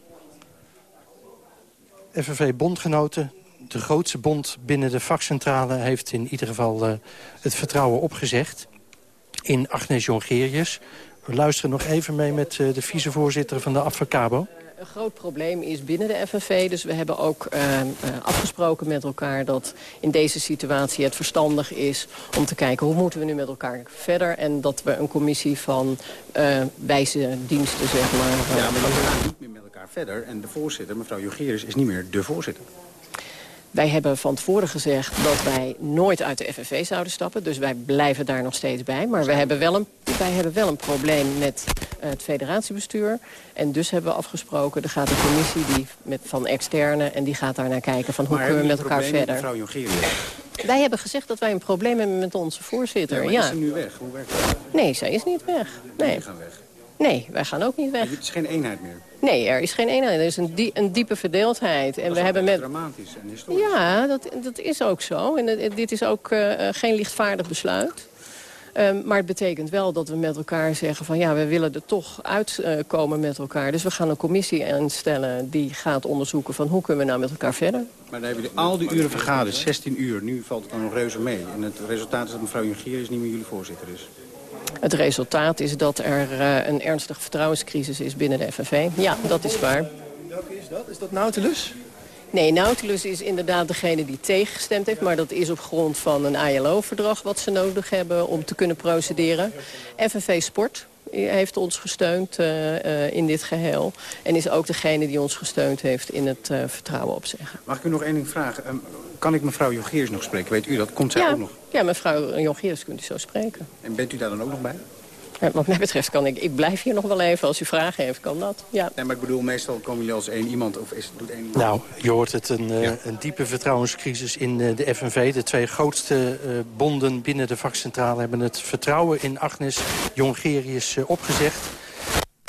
Speaker 26: FNV-bondgenoten... de grootste bond binnen de vakcentrale... heeft in ieder geval uh, het vertrouwen opgezegd in Agnes Jongerius. We luisteren nog even mee met uh, de vicevoorzitter van de Advocabo.
Speaker 27: Een groot probleem is binnen de FNV. Dus we hebben ook uh, uh, afgesproken met elkaar dat in deze situatie het verstandig is... om te kijken hoe moeten we nu met elkaar verder. En dat we een commissie van uh, wijze diensten, zeg maar...
Speaker 30: ja, maar we gaan niet meer met elkaar verder. En de voorzitter, mevrouw Jongerius, is niet meer de voorzitter.
Speaker 27: Wij hebben van tevoren gezegd dat wij nooit uit de FNV zouden stappen. Dus wij blijven daar nog steeds bij. Maar wij hebben wel een, wij hebben wel een probleem met het federatiebestuur. En dus hebben we afgesproken, er gaat een commissie die met, van externe... en die gaat daar naar kijken van hoe
Speaker 30: maar
Speaker 27: kunnen we met elkaar verder.
Speaker 30: mevrouw Jongerius?
Speaker 27: Wij hebben gezegd dat wij een probleem hebben met onze voorzitter.
Speaker 30: Ja, maar
Speaker 27: ja.
Speaker 30: is ze nu weg? Hoe werkt dat?
Speaker 27: Nee, zij is niet weg. Nee.
Speaker 30: Gaan weg?
Speaker 27: Nee, wij gaan ook niet weg.
Speaker 30: Het is geen eenheid meer?
Speaker 27: Nee, er is geen eenheid. Er is een, die, een diepe verdeeldheid. En
Speaker 30: dat
Speaker 27: we
Speaker 30: is
Speaker 27: hebben met
Speaker 30: dramatisch en historisch.
Speaker 27: Ja, dat, dat is ook zo. En het, dit is ook uh, geen lichtvaardig besluit. Um, maar het betekent wel dat we met elkaar zeggen van ja, we willen er toch uitkomen uh, met elkaar. Dus we gaan een commissie instellen die gaat onderzoeken van hoe kunnen we nou met elkaar verder.
Speaker 30: Maar dan hebben jullie al die uren vergaderd, 16 uur. Nu valt het dan nog reuze mee. En het resultaat is dat mevrouw Jongerius niet meer jullie voorzitter is.
Speaker 27: Het resultaat is dat er uh, een ernstige vertrouwenscrisis is binnen de FNV. Ja, dat is waar.
Speaker 30: Welke is dat? Is dat Nautilus?
Speaker 27: Nee, Nautilus is inderdaad degene die tegengestemd heeft. Maar dat is op grond van een ILO-verdrag wat ze nodig hebben om te kunnen procederen. FNV Sport heeft ons gesteund uh, uh, in dit geheel. En is ook degene die ons gesteund heeft in het uh, vertrouwen opzeggen.
Speaker 30: Mag ik u nog één ding vragen? Um, kan ik mevrouw Jogeers nog spreken? Weet u dat? Komt zij
Speaker 27: ja.
Speaker 30: ook nog?
Speaker 27: Ja, mevrouw Jogeers kunt u zo spreken.
Speaker 30: En bent u daar dan ook nog bij?
Speaker 27: Ja, wat mij betreft kan ik, ik blijf hier nog wel even. Als u vragen heeft, kan dat. Ja.
Speaker 30: Nee, maar ik bedoel, meestal komen jullie als één iemand of is, doet één iemand...
Speaker 26: Nou, je hoort het, een, ja. uh, een diepe vertrouwenscrisis in uh, de FNV. De twee grootste uh, bonden binnen de vakcentrale hebben het vertrouwen in Agnes Jongerius opgezegd.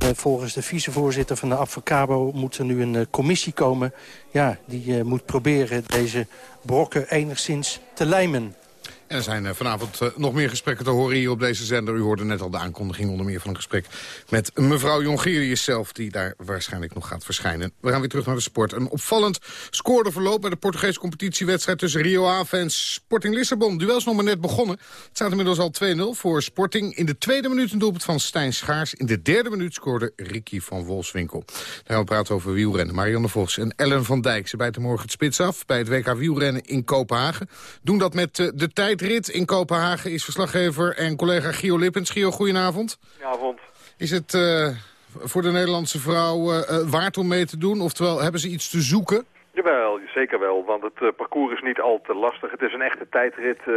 Speaker 26: Uh, volgens de vicevoorzitter van de Advocabo moet er nu een uh, commissie komen... Ja, die uh, moet proberen deze brokken enigszins te lijmen.
Speaker 10: Er zijn vanavond uh, nog meer gesprekken te horen hier op deze zender. U hoorde net al de aankondiging onder meer van een gesprek met mevrouw Jongerius zelf... die daar waarschijnlijk nog gaat verschijnen. We gaan weer terug naar de sport. Een opvallend scoreverloop bij de Portugese competitiewedstrijd... tussen Rio Ave en Sporting Lissabon. Duel is nog maar net begonnen. Het staat inmiddels al 2-0 voor Sporting. In de tweede minuut een doelpunt van Stijn Schaars. In de derde minuut scoorde Ricky van Wolfswinkel. Daar gaan we praten over wielrennen. Marianne Vos en Ellen van Dijk. Ze bijten morgen het spits af bij het WK wielrennen in Kopenhagen. Doen dat met uh, de tijd rit in Kopenhagen is verslaggever en collega Gio Lippens. Gio, goedenavond.
Speaker 31: Goedenavond.
Speaker 10: Is het uh, voor de Nederlandse vrouw uh, waard om mee te doen? Oftewel, hebben ze iets te zoeken?
Speaker 31: Jawel, zeker wel, want het parcours is niet al te lastig. Het is een echte tijdrit, uh,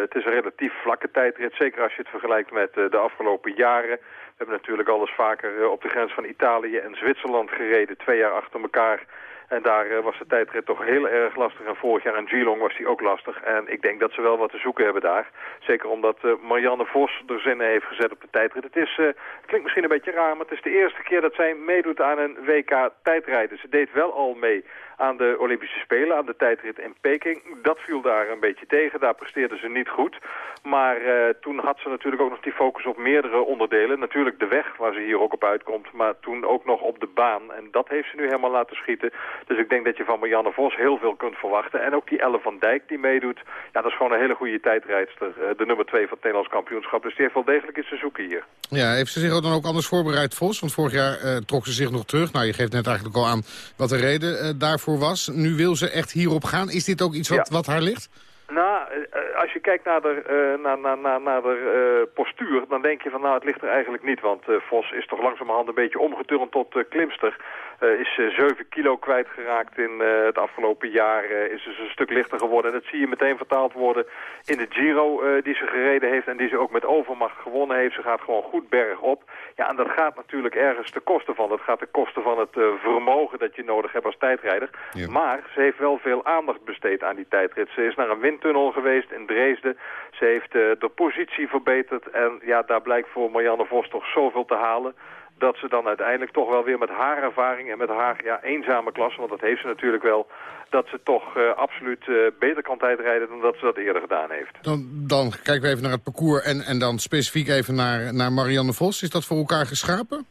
Speaker 31: het is een relatief vlakke tijdrit. Zeker als je het vergelijkt met de afgelopen jaren. We hebben natuurlijk alles vaker op de grens van Italië en Zwitserland gereden, twee jaar achter elkaar. En daar uh, was de tijdrit toch heel erg lastig. En vorig jaar in Geelong was die ook lastig. En ik denk dat ze wel wat te zoeken hebben daar. Zeker omdat uh, Marianne Vos er zinnen heeft gezet op de tijdrit. Het is, uh, klinkt misschien een beetje raar, maar het is de eerste keer dat zij meedoet aan een WK tijdrijden. Ze deed wel al mee aan de Olympische Spelen, aan de tijdrit in Peking. Dat viel daar een beetje tegen, daar presteerde ze niet goed. Maar uh, toen had ze natuurlijk ook nog die focus op meerdere onderdelen. Natuurlijk de weg, waar ze hier ook op uitkomt, maar toen ook nog op de baan. En dat heeft ze nu helemaal laten schieten. Dus ik denk dat je van Marianne Vos heel veel kunt verwachten. En ook die Elle van Dijk die meedoet, ja, dat is gewoon een hele goede tijdrijdster. Uh, de nummer twee van het Nederlands kampioenschap. Dus die heeft wel degelijk iets te zoeken hier.
Speaker 10: Ja, heeft ze zich dan ook anders voorbereid, Vos? Want vorig jaar uh, trok ze zich nog terug. Nou, je geeft net eigenlijk al aan wat de reden daarvoor voor was. Nu wil ze echt hierop gaan. Is dit ook iets wat, wat haar ligt?
Speaker 31: Nou, eh, als je kijkt naar de, eh, naar, naar, naar, naar de eh, postuur, dan denk je van nou, het ligt er eigenlijk niet. Want eh, Vos is toch langzamerhand een beetje omgeturnd tot klimster. Eh, is eh, 7 kilo kwijtgeraakt in eh, het afgelopen jaar. eh, is dus een stuk lichter geworden. En dat zie je meteen vertaald worden in de Giro eh, die ze gereden heeft. En die ze ook met overmacht gewonnen heeft. Ze gaat gewoon goed bergop. Ja, en dat gaat natuurlijk ergens ten koste van. Dat gaat ten koste van het eh, vermogen dat je nodig hebt als tijdrijder. Maar ze heeft wel veel aandacht besteed aan die tijdrit. Ze is naar een windtunnel geweest in Dresden. Ze heeft eh, de positie verbeterd. En ja, daar blijkt voor Marianne Vos toch zoveel te halen dat ze dan uiteindelijk toch wel weer met haar ervaring en met haar ja, eenzame klasse, want dat heeft ze natuurlijk wel, dat ze toch eh, absoluut eh, beter kan tijdrijden dan dat ze dat eerder gedaan heeft.
Speaker 10: Dan, dan kijken we even naar het parcours en, en dan specifiek even naar, naar Marianne Vos. Is dat voor elkaar geschapen?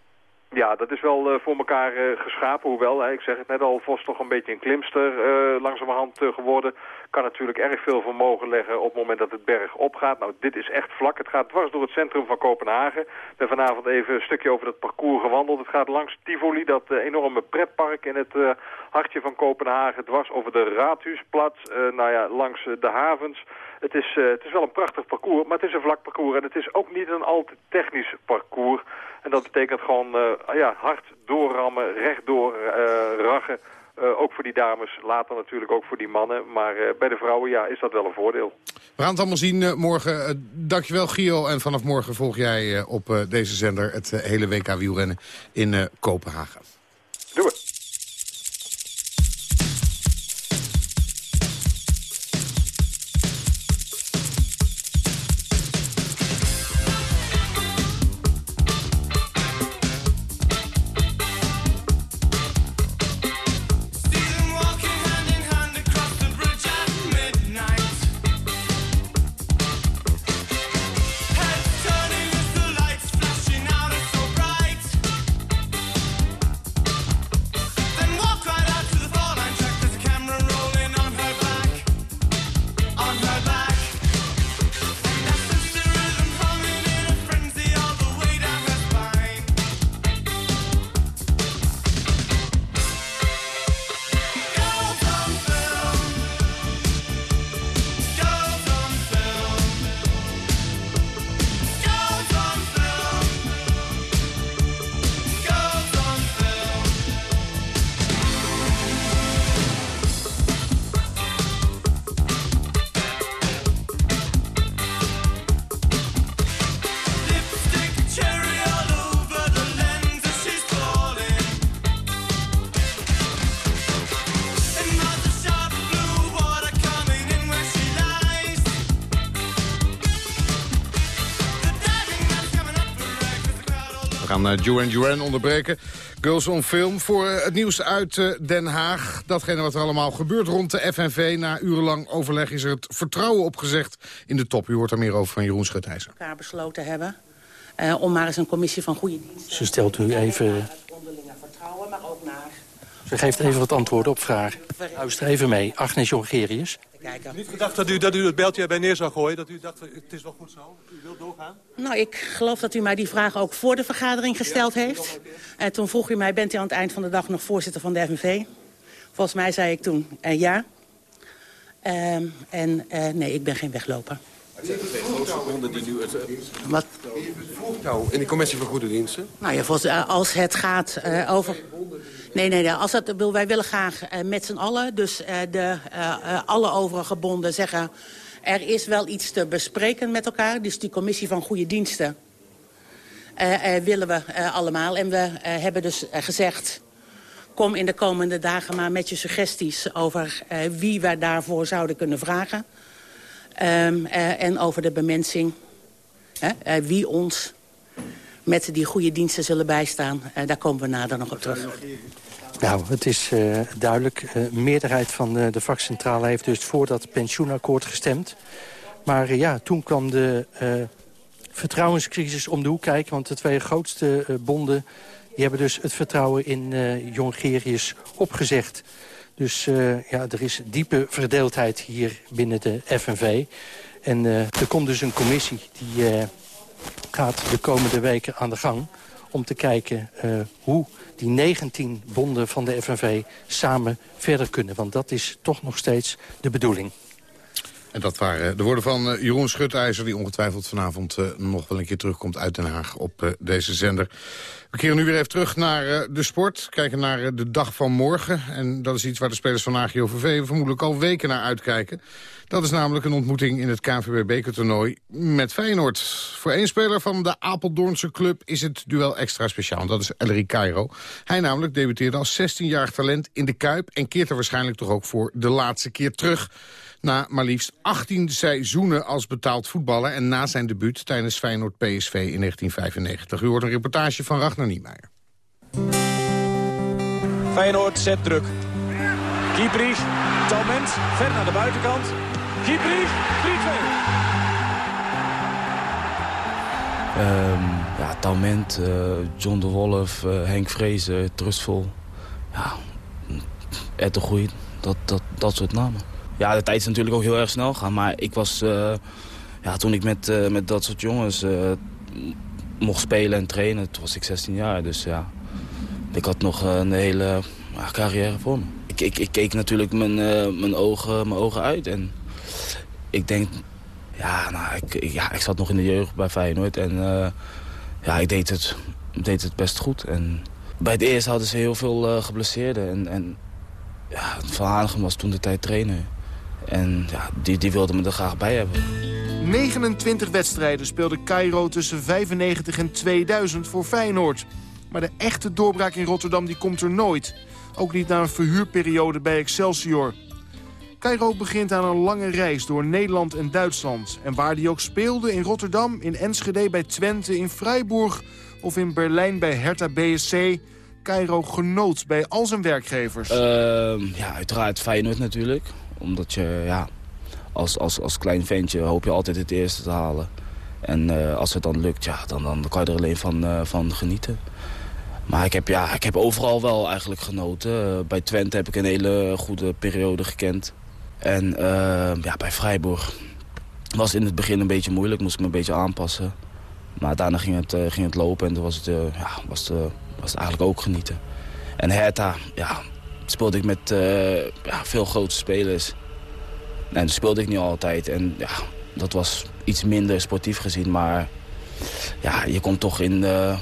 Speaker 31: Ja, dat is wel eh, voor elkaar eh, geschapen. Hoewel, hè, ik zeg het net al, Vos toch een beetje een klimster langzamerhand geworden. Kan natuurlijk erg veel vermogen leggen op het moment dat het berg opgaat. Nou, dit is echt vlak. Het gaat dwars door het centrum van Kopenhagen. Ik ben vanavond even een stukje over dat parcours gewandeld. Het gaat langs Tivoli, dat eh, enorme pretpark in het eh, hartje van Kopenhagen. Dwars over de Raadhuisplatz, eh, nou ja, langs de havens. Het is, het is wel een prachtig parcours, maar het is een vlak parcours. En het is ook niet een al te technisch parcours. En dat betekent gewoon ja, hard doorrammen, rechtdoor eh Eh, ook voor die dames, later natuurlijk ook voor die mannen. Maar eh, bij de vrouwen ja, is dat wel een voordeel.
Speaker 10: We gaan het allemaal zien eh, morgen. Dankjewel Gio. En vanaf morgen volg jij op deze zender het hele WK wielrennen in Kopenhagen.
Speaker 31: Doe het.
Speaker 10: Gaan Duran Duran onderbreken. Girls on Film voor eh, het nieuws uit eh, Den Haag. Datgene wat er allemaal gebeurt rond de FNV. Na urenlang overleg is er het vertrouwen opgezegd in de top. U hoort er meer over van Jeroen Schutijzer.
Speaker 32: elkaar besloten hebben. eh, om maar eens een commissie van goede diensten...
Speaker 26: Ze stelt u even...
Speaker 32: onderlinge vertrouwen, maar ook naar...
Speaker 26: Ze geeft even wat antwoorden op vragen. Luister even mee. Agnes Jongerius.
Speaker 33: Niet gedacht dat u, dat u het beltje erbij neer zou gooien? Dat u dacht, het is wel goed zo? U wilt doorgaan?
Speaker 32: Nou, ik geloof dat u mij die vraag ook voor de vergadering gesteld heeft. En toen vroeg u mij, bent u aan het eind van de dag nog voorzitter van de FNV? Volgens mij zei ik toen, eh, ja. Ehm, en eh, nee, ik ben geen wegloper.
Speaker 34: Zijn de twee grootste bonden die nu het...
Speaker 32: Wat?
Speaker 34: Nou, in de commissie van goede diensten.
Speaker 32: Nou ja, volgens, eh, als het gaat eh, over... Nee, nee, nee. Als dat, bedoel, wij willen graag eh, met z'n allen, dus eh, de, eh, alle overige bonden zeggen... er is wel iets te bespreken met elkaar. Dus die commissie van goede diensten willen we allemaal. En we hebben dus gezegd... kom in de komende dagen maar met je suggesties over wie we daarvoor zouden kunnen vragen. Ehm, eh, en over de bemensing. Wie ons met die goede diensten zullen bijstaan. Eh, daar komen we nader nog op terug.
Speaker 26: Nou, het is eh, duidelijk. De meerderheid van de, vakcentrale heeft dus voor dat pensioenakkoord gestemd. Maar eh, ja, toen kwam de eh, vertrouwenscrisis om de hoek kijken. Want de twee grootste eh, bonden die hebben dus het vertrouwen in eh Jongerius opgezegd. Dus eh, ja, er is diepe verdeeldheid hier binnen de FNV. En eh, er komt dus een commissie die eh, gaat de komende weken aan de gang om te kijken eh, hoe die 19 bonden van de FNV samen verder kunnen. Want dat is toch nog steeds de bedoeling.
Speaker 10: En dat waren de woorden van uh, Jeroen Schutijzer... die ongetwijfeld vanavond uh, nog wel een keer terugkomt uit Den Haag op uh, deze zender. We keren nu weer even terug naar de sport. Kijken naar de dag van morgen. En dat is iets waar de spelers van AGOVV vermoedelijk al weken naar uitkijken. Dat is namelijk een ontmoeting in het KNVB-bekertoernooi met Feyenoord. Voor één speler van de Apeldoornse club is het duel extra speciaal. Dat is Ellery Cairo. Hij namelijk debuteerde als 16-jarig talent in de Kuip... en keert er waarschijnlijk toch ook voor de laatste keer terug na maar liefst 18 seizoenen als betaald voetballer... en na zijn debuut tijdens Feyenoord-PSV in 1995. U hoort een reportage van Ragnar Niemeyer.
Speaker 35: Feyenoord zet druk. Kieprich, Talment, ver naar de buitenkant. Kieprich, 3-2.
Speaker 36: Um, ja, Talment, uh, John de Wolf, uh, Henk Vrezen, Trustful. Ja, Ed de Groei, dat, dat, dat soort namen ja, de tijd is natuurlijk ook heel erg snel gaan. Maar ik was, uh, ja, toen ik met, uh, met dat soort jongens uh, mocht spelen en trainen, toen was ik 16 jaar. Dus ja, ik had nog een hele carrière voor me. Ik, ik, ik keek natuurlijk mijn, mijn, ogen, mijn ogen uit. En ik denk, ja, nou, ik, ja, ik zat nog in de jeugd bij Feyenoord. En ja, ik deed het, deed het best goed. En bij het eerst hadden ze heel veel geblesseerden. En, en ja, Van Hanegem was toen de tijd trainer. En ja, die, die wilde me er graag bij hebben.
Speaker 35: 29 wedstrijden speelde Cairo tussen 95 en 2000 voor Feyenoord. Maar de echte doorbraak in Rotterdam die komt er nooit. Ook niet na een verhuurperiode bij Excelsior. Cairo begint aan een lange reis door Nederland en Duitsland. En waar hij ook speelde, in Rotterdam, in Enschede bij Twente, in Freiburg... of in Berlijn bij Hertha BSC... Cairo genoot bij al zijn werkgevers.
Speaker 36: Uh, ja, uiteraard Feyenoord natuurlijk omdat je, ja, als, als, als klein ventje hoop je altijd het eerste te halen. En uh, als het dan lukt, ja, dan, dan kan je er alleen van, uh, van genieten. Maar ik heb, ja, ik heb overal wel eigenlijk genoten. Uh, bij Twente heb ik een hele goede periode gekend. En ja, bij Freiburg was in het begin een beetje moeilijk. Moest ik me een beetje aanpassen. Maar daarna ging het, ging het lopen en toen was het, ja, was, het, was het eigenlijk ook genieten. En Hertha, ja, speelde ik met uh, ja, veel grote spelers. En dat speelde ik niet altijd. En ja, dat was iets minder sportief gezien. Maar ja, je komt toch in, uh,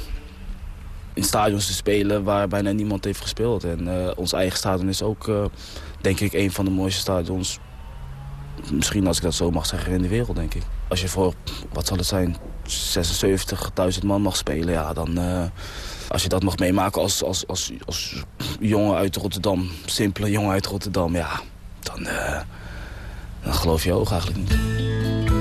Speaker 36: in stadions te spelen waar bijna niemand heeft gespeeld. En uh, ons eigen stadion is ook, denk ik, een van de mooiste stadions. Misschien als ik dat zo mag zeggen in de wereld, denk ik. Als je voor, wat zal het zijn, 76.000 man mag spelen, ja, dan als je dat mag meemaken als, als, als, als jongen uit Rotterdam, simpele jongen uit Rotterdam, ja, dan, uh, dan geloof je oog eigenlijk niet.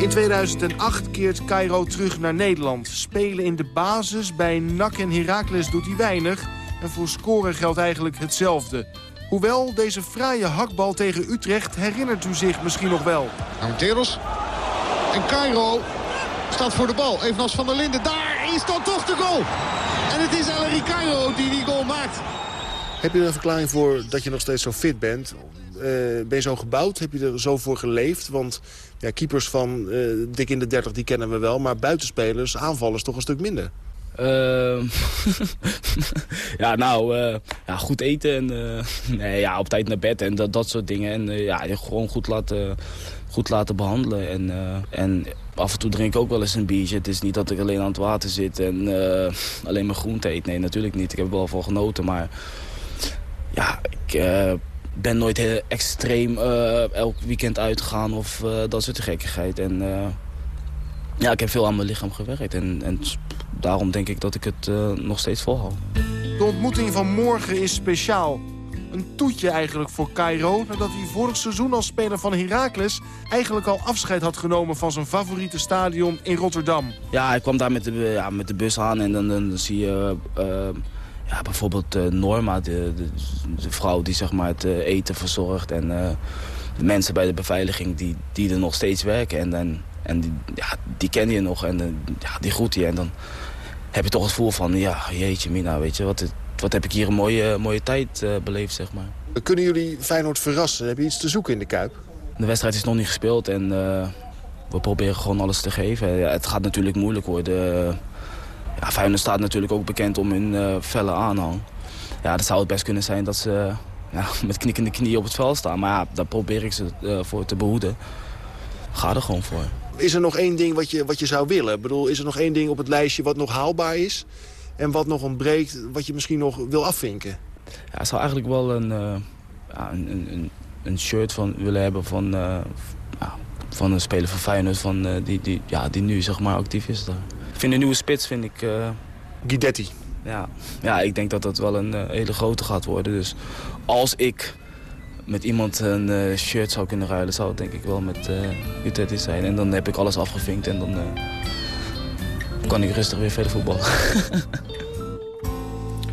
Speaker 35: In 2008 keert Cairo terug naar Nederland. Spelen in de basis bij NAC en Heracles doet hij weinig. En voor scoren geldt eigenlijk hetzelfde. Hoewel, deze fraaie hakbal tegen Utrecht herinnert u zich misschien nog wel.
Speaker 10: Armenteros. En Cairo staat voor de bal. Evenals Van der Linden. Daar is dan toch de goal. En het is Cairo die die goal maakt.
Speaker 37: Heb je er een verklaring voor dat je nog steeds zo fit bent? Uh, ben je zo gebouwd? Heb je er zo voor geleefd? Want ja, keepers van uh, dik in de 30 die kennen we wel. Maar buitenspelers, aanvallers toch een stuk minder.
Speaker 36: Uh, *laughs* ja, nou, uh, ja, goed eten en uh, *laughs* nee, ja, op tijd naar bed en dat, dat soort dingen. En ja, je gewoon goed laten, goed laten behandelen. En, en af en toe drink ik ook wel eens een biertje. Het is niet dat ik alleen aan het water zit en alleen maar groente eet. Nee, natuurlijk niet. Ik heb wel van genoten, maar ja, ik ben nooit heel extreem elk weekend uitgegaan of dat soort gekkigheid. En ja, ik heb veel aan mijn lichaam gewerkt en, en daarom denk ik dat ik het nog steeds volhoud.
Speaker 35: De ontmoeting van morgen is speciaal. Een toetje eigenlijk voor Cairo... nadat hij vorig seizoen als speler van Heracles... eigenlijk al afscheid had genomen van zijn favoriete stadion in Rotterdam.
Speaker 36: Ja, hij kwam daar met de, ja, met de bus aan en dan, dan zie je... Uh, ja, bijvoorbeeld uh, Norma, de, de, vrouw die zeg maar, het eten verzorgt... en de mensen bij de beveiliging die, die er nog steeds werken. En, en, en die, ja, die ken je nog en ja, die groet je. En dan heb je toch het gevoel van, ja, jeetje mina, weet je, wat, wat heb ik hier een mooie, mooie tijd uh, beleefd, zeg maar.
Speaker 37: Kunnen jullie Feyenoord verrassen? Heb je iets te zoeken in de Kuip?
Speaker 36: De wedstrijd is nog niet gespeeld en uh, we proberen gewoon alles te geven. Ja, het gaat natuurlijk moeilijk worden. Ja, Feyenoord staat natuurlijk ook bekend om hun eh, felle aanhang. Ja, dat zou het best kunnen zijn dat ze ja, *laughs* met knikkende knieën op het veld staan. Maar ja, daar probeer ik ze eh, voor te behoeden. Ga er gewoon voor.
Speaker 37: Is er nog één ding wat je, wat je zou willen? Ik bedoel, is er nog één ding op het lijstje wat nog haalbaar is? En wat nog ontbreekt, wat je misschien nog wil afvinken?
Speaker 36: Ja, ik zou eigenlijk wel een, eh, ja, een, een, een, een shirt van willen hebben van, eh, ja, van een speler van Feyenoord van, eh, die, die, ja, die nu zeg maar actief is daar. Ik vind de nieuwe spits, vind ik...
Speaker 37: Guidetti.
Speaker 36: Ja, ja, ik denk dat dat wel een hele grote gaat worden. Dus als ik met iemand een shirt zou kunnen ruilen, zou het denk ik wel met uh, Guidetti zijn. En dan heb ik alles afgevinkt en dan kan ik rustig weer verder voetballen. *laughs*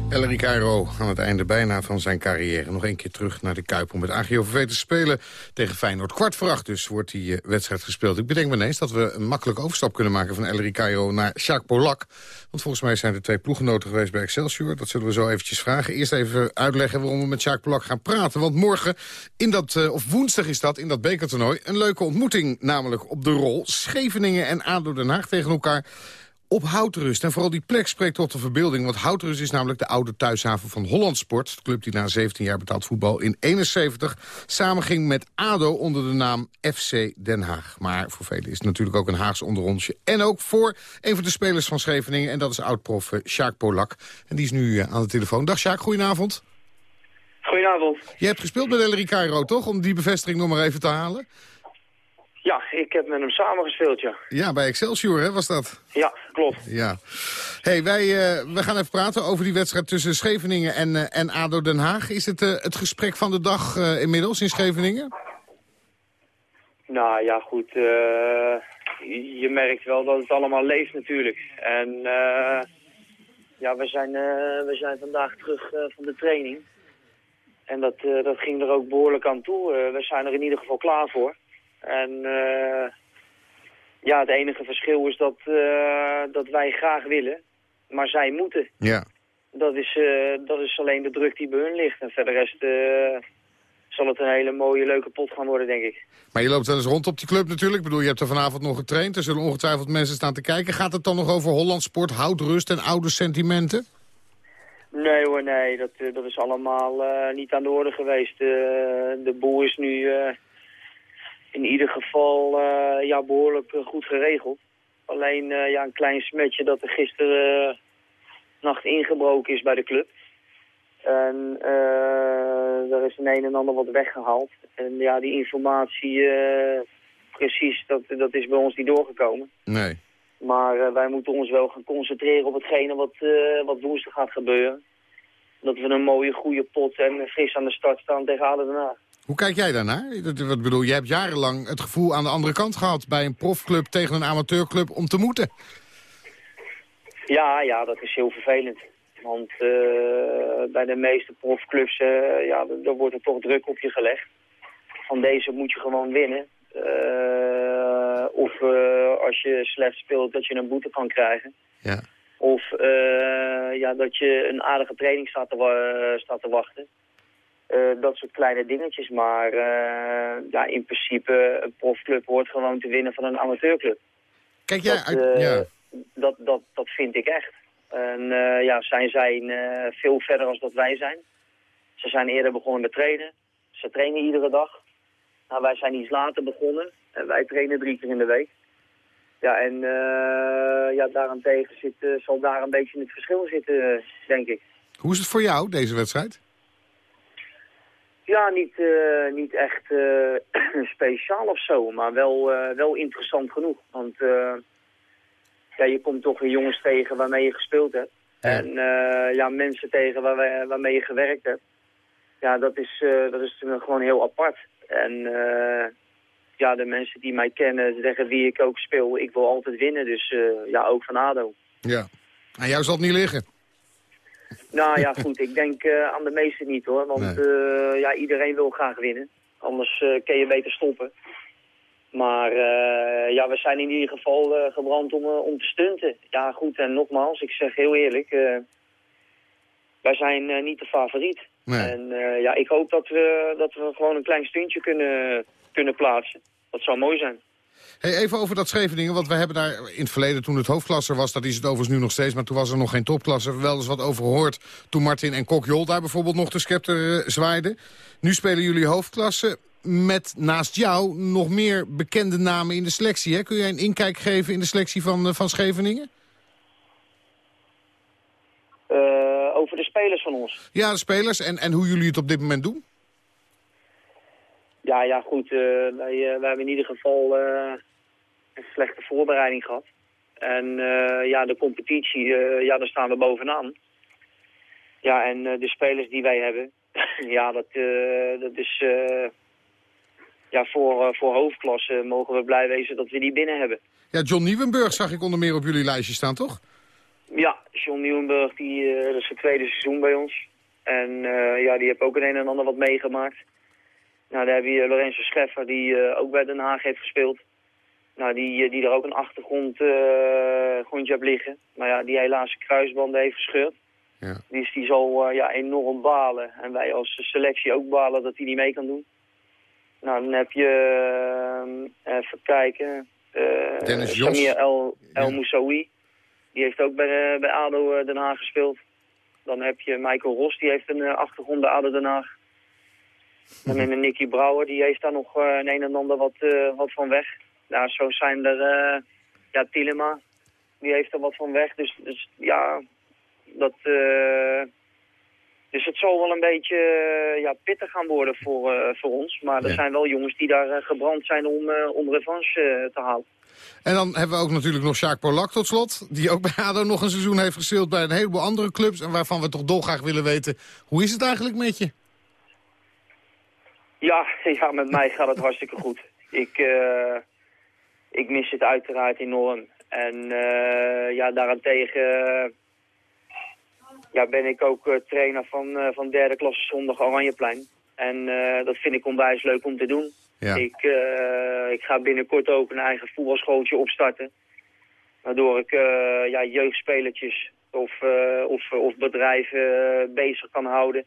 Speaker 10: Ellery Cairo aan het einde bijna van zijn carrière. Nog een keer terug naar de Kuip om met AGOVV te spelen tegen Feyenoord. Kwart voor dus wordt die uh, wedstrijd gespeeld. Ik bedenk me ineens dat we een makkelijk overstap kunnen maken... van Ellery Cairo naar Jacques Polak. Want volgens mij zijn er twee ploeggenoten geweest bij Excelsior. Dat zullen we zo eventjes vragen. Eerst even uitleggen waarom we met Jacques Polak gaan praten. Want morgen, in dat, uh, of woensdag is dat, in dat bekertoernooi... een leuke ontmoeting namelijk op de rol. Scheveningen en ADO Den Haag tegen elkaar op Houtrust. En vooral die plek spreekt tot de verbeelding. Want Houtrust is namelijk de oude thuishaven van Hollandsport. De club die na 17 jaar betaald voetbal in 71 samenging met ADO onder de naam FC Den Haag. Maar voor velen is het natuurlijk ook een Haags onderrondje. En ook voor een van de spelers van Scheveningen. En dat is oud-prof uh, Sjaak Polak. En die is nu uh, aan de telefoon. Dag Sjaak, goedenavond.
Speaker 38: Goedenavond.
Speaker 10: Je hebt gespeeld met Ellery Cairo, toch? Om die bevestiging nog maar even te halen.
Speaker 38: Ja, ik heb met hem samen gespeeld, ja.
Speaker 10: Ja, bij Excelsior, hè, was dat?
Speaker 38: Ja, klopt.
Speaker 10: Ja. hey, wij uh, we gaan even praten over die wedstrijd tussen Scheveningen en, uh, en ADO Den Haag. Is het uh, het gesprek van de dag inmiddels in Scheveningen?
Speaker 38: Nou ja, goed. je merkt wel dat het allemaal leeft natuurlijk. En ja, we zijn, we zijn vandaag terug van de training. En dat, dat ging er ook behoorlijk aan toe. we zijn er in ieder geval klaar voor. En uh, ja, het enige verschil is dat, uh, dat wij graag willen, maar zij moeten.
Speaker 10: Ja.
Speaker 38: Dat is, uh, dat is alleen de druk die bij hun ligt. En verder rest zal het een hele mooie, leuke pot gaan worden, denk ik.
Speaker 10: Maar je loopt wel eens rond op die club natuurlijk. Ik bedoel, je hebt er vanavond nog getraind. Er zullen ongetwijfeld mensen staan te kijken. Gaat het dan nog over Hollandsport, houtrust en oude sentimenten?
Speaker 38: Nee hoor, nee. Dat, dat is allemaal niet aan de orde geweest. de boel is nu in ieder geval uh, ja, behoorlijk uh, goed geregeld. Alleen uh, ja, een klein smetje dat er gisteren nacht ingebroken is bij de club. En er is een een en ander wat weggehaald. En ja, die informatie precies, dat, dat is bij ons niet doorgekomen.
Speaker 10: Nee.
Speaker 38: Maar wij moeten ons wel gaan concentreren op hetgene wat, wat woensdag gaat gebeuren. Dat we een mooie, goede pot en fris aan de start staan tegen Aden daarna.
Speaker 10: Hoe kijk jij daarnaar? Wat bedoel, jij hebt jarenlang het gevoel aan de andere kant gehad... bij een profclub tegen een amateurclub om te moeten.
Speaker 38: Ja, ja, dat is heel vervelend. Want uh, bij de meeste profclubs uh, ja, daar wordt er toch druk op je gelegd. Van deze moet je gewoon winnen. Uh, of als je slecht speelt dat je een boete kan krijgen.
Speaker 10: Ja.
Speaker 38: Of ja, dat je een aardige training staat te, staat te wachten. Uh, dat soort kleine dingetjes. Maar uh, ja, in principe, een profclub hoort gewoon te winnen van een amateurclub.
Speaker 10: Kijk jij
Speaker 38: dat,
Speaker 10: uit...
Speaker 38: uh,
Speaker 10: ja.
Speaker 38: dat, dat, dat vind ik echt. En ja, zij zijn veel verder dat wij zijn. Ze zijn eerder begonnen met trainen. Ze trainen iedere dag. Nou, wij zijn iets later begonnen. En wij trainen drie keer in de week. Ja, en ja, daarentegen zit, zal daar een beetje het verschil zitten, denk ik.
Speaker 10: Hoe is het voor jou, deze wedstrijd?
Speaker 38: Ja, niet, uh, niet echt uh, *clears throat* speciaal of zo, maar wel, uh, wel interessant genoeg. Want ja, je komt toch weer jongens tegen waarmee je gespeeld hebt. En ja, mensen tegen waar, waarmee je gewerkt hebt. Ja, dat is, dat is gewoon heel apart. En ja, de mensen die mij kennen, zeggen wie ik ook speel, ik wil altijd winnen. Dus ja, ook van ADO.
Speaker 10: Ja, aan jou zal het niet liggen.
Speaker 38: Nou ja, goed. Ik denk uh, aan de meesten niet hoor. Want nee. uh, ja, iedereen wil graag winnen. Anders uh, kun je beter stoppen. Maar ja, we zijn in ieder geval gebrand om, om te stunten. Ja, goed. En nogmaals, ik zeg heel eerlijk. wij zijn niet de favoriet.
Speaker 10: Nee.
Speaker 38: En ja, ik hoop dat we, dat we gewoon een klein stuntje kunnen, kunnen plaatsen. Dat zou mooi zijn.
Speaker 10: Hey, even over dat Scheveningen, want we hebben daar in het verleden... toen het hoofdklasser was, dat is het overigens nu nog steeds... maar toen was er nog geen topklasse, wel eens wat over gehoord... toen Martin en Kokjol daar bijvoorbeeld nog de scepter uh, zwaaiden. Nu spelen jullie hoofdklasse met naast jou nog meer bekende namen in de selectie. Hè? Kun jij een inkijk geven in de selectie van, uh, van Scheveningen?
Speaker 38: Uh, over de spelers van ons?
Speaker 10: Ja, de spelers en, en hoe jullie het op dit moment doen?
Speaker 38: Ja, ja goed. Uh, wij, wij hebben in ieder geval uh, een slechte voorbereiding gehad. En ja, de competitie, ja, daar staan we bovenaan. Ja, en de spelers die wij hebben, *laughs* ja, dat, dat is... ja, voor, voor hoofdklasse mogen we blij wezen dat we die binnen hebben.
Speaker 10: Ja, John Nieuwenburg zag ik onder meer op jullie lijstje staan, toch?
Speaker 38: Ja, John Nieuwenburg, die, dat is zijn tweede seizoen bij ons. En ja, die heeft ook een een en ander wat meegemaakt. Nou, daar heb je Lorenzo Scheffer, die uh, ook bij Den Haag heeft gespeeld. Nou, die, die er ook een achtergrond uh, grondje hebt liggen. Maar ja, die helaas kruisbanden heeft gescheurd. Ja. Dus die zal ja, enorm balen. En wij als selectie ook balen dat hij niet mee kan doen. Nou, dan heb je, even kijken, Samir El, El ja. Moussaoui. Die heeft ook bij, bij ADO Den Haag gespeeld. Dan heb je Michael Ros, die heeft een achtergrond bij ADO Den Haag. Dan hebben we Nicky Brouwer, die heeft daar nog uh, een een en ander wat, uh, wat van weg. Nou, zo zijn er, uh, ja, Tilema, die heeft er wat van weg. Dus, dus ja, dat, dus het zal wel een beetje ja, pittig gaan worden voor, voor ons. Maar er ja. zijn wel jongens die daar gebrand zijn om, om revanche te halen.
Speaker 10: En dan hebben we ook natuurlijk nog Sjaak Polak tot slot. Die ook bij ADO nog een seizoen heeft gespeeld bij een heleboel andere clubs. En waarvan we toch dolgraag willen weten, hoe is het eigenlijk met je?
Speaker 38: Ja, *laughs* ja, met mij gaat het hartstikke goed. Ik, uh, ik mis het uiteraard enorm. En uh, ja, daarentegen ja, ben ik ook uh, trainer van, van derde klasse zondag Oranjeplein. En dat vind ik onwijs leuk om te doen. Ja. Ik, ik ga binnenkort ook een eigen voetbalschooltje opstarten. Waardoor ik ja, jeugdspelertjes of, of, of bedrijven bezig kan houden.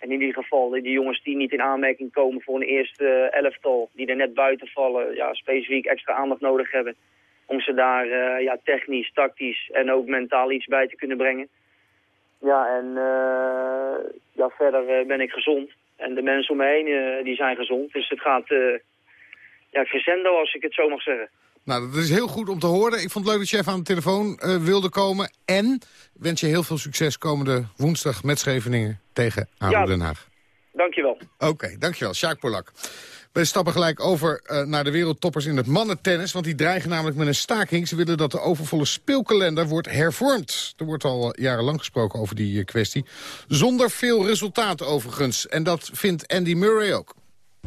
Speaker 38: En in ieder geval, die jongens die niet in aanmerking komen voor een eerste elftal, die er net buiten vallen, ja, specifiek extra aandacht nodig hebben. Om ze daar uh, ja, technisch, tactisch en ook mentaal iets bij te kunnen brengen. Ja, en ja, verder ben ik gezond. En de mensen om me heen die zijn gezond. Dus het gaat ja, crescendo, als ik het zo mag zeggen.
Speaker 10: Nou, dat is heel goed om te horen. Ik vond het leuk dat je even aan de telefoon uh, wilde komen. En wens je heel veel succes komende woensdag met Scheveningen tegen ADO ja, Den Haag.
Speaker 38: Dankjewel.
Speaker 10: Oké, okay, dankjewel. Sjaak Polak. We stappen gelijk over uh, naar de wereldtoppers in het mannentennis. Want die dreigen namelijk met een staking. Ze willen dat de overvolle speelkalender wordt hervormd. Er wordt al jarenlang gesproken over die kwestie. Zonder veel resultaat overigens. En dat vindt Andy Murray ook.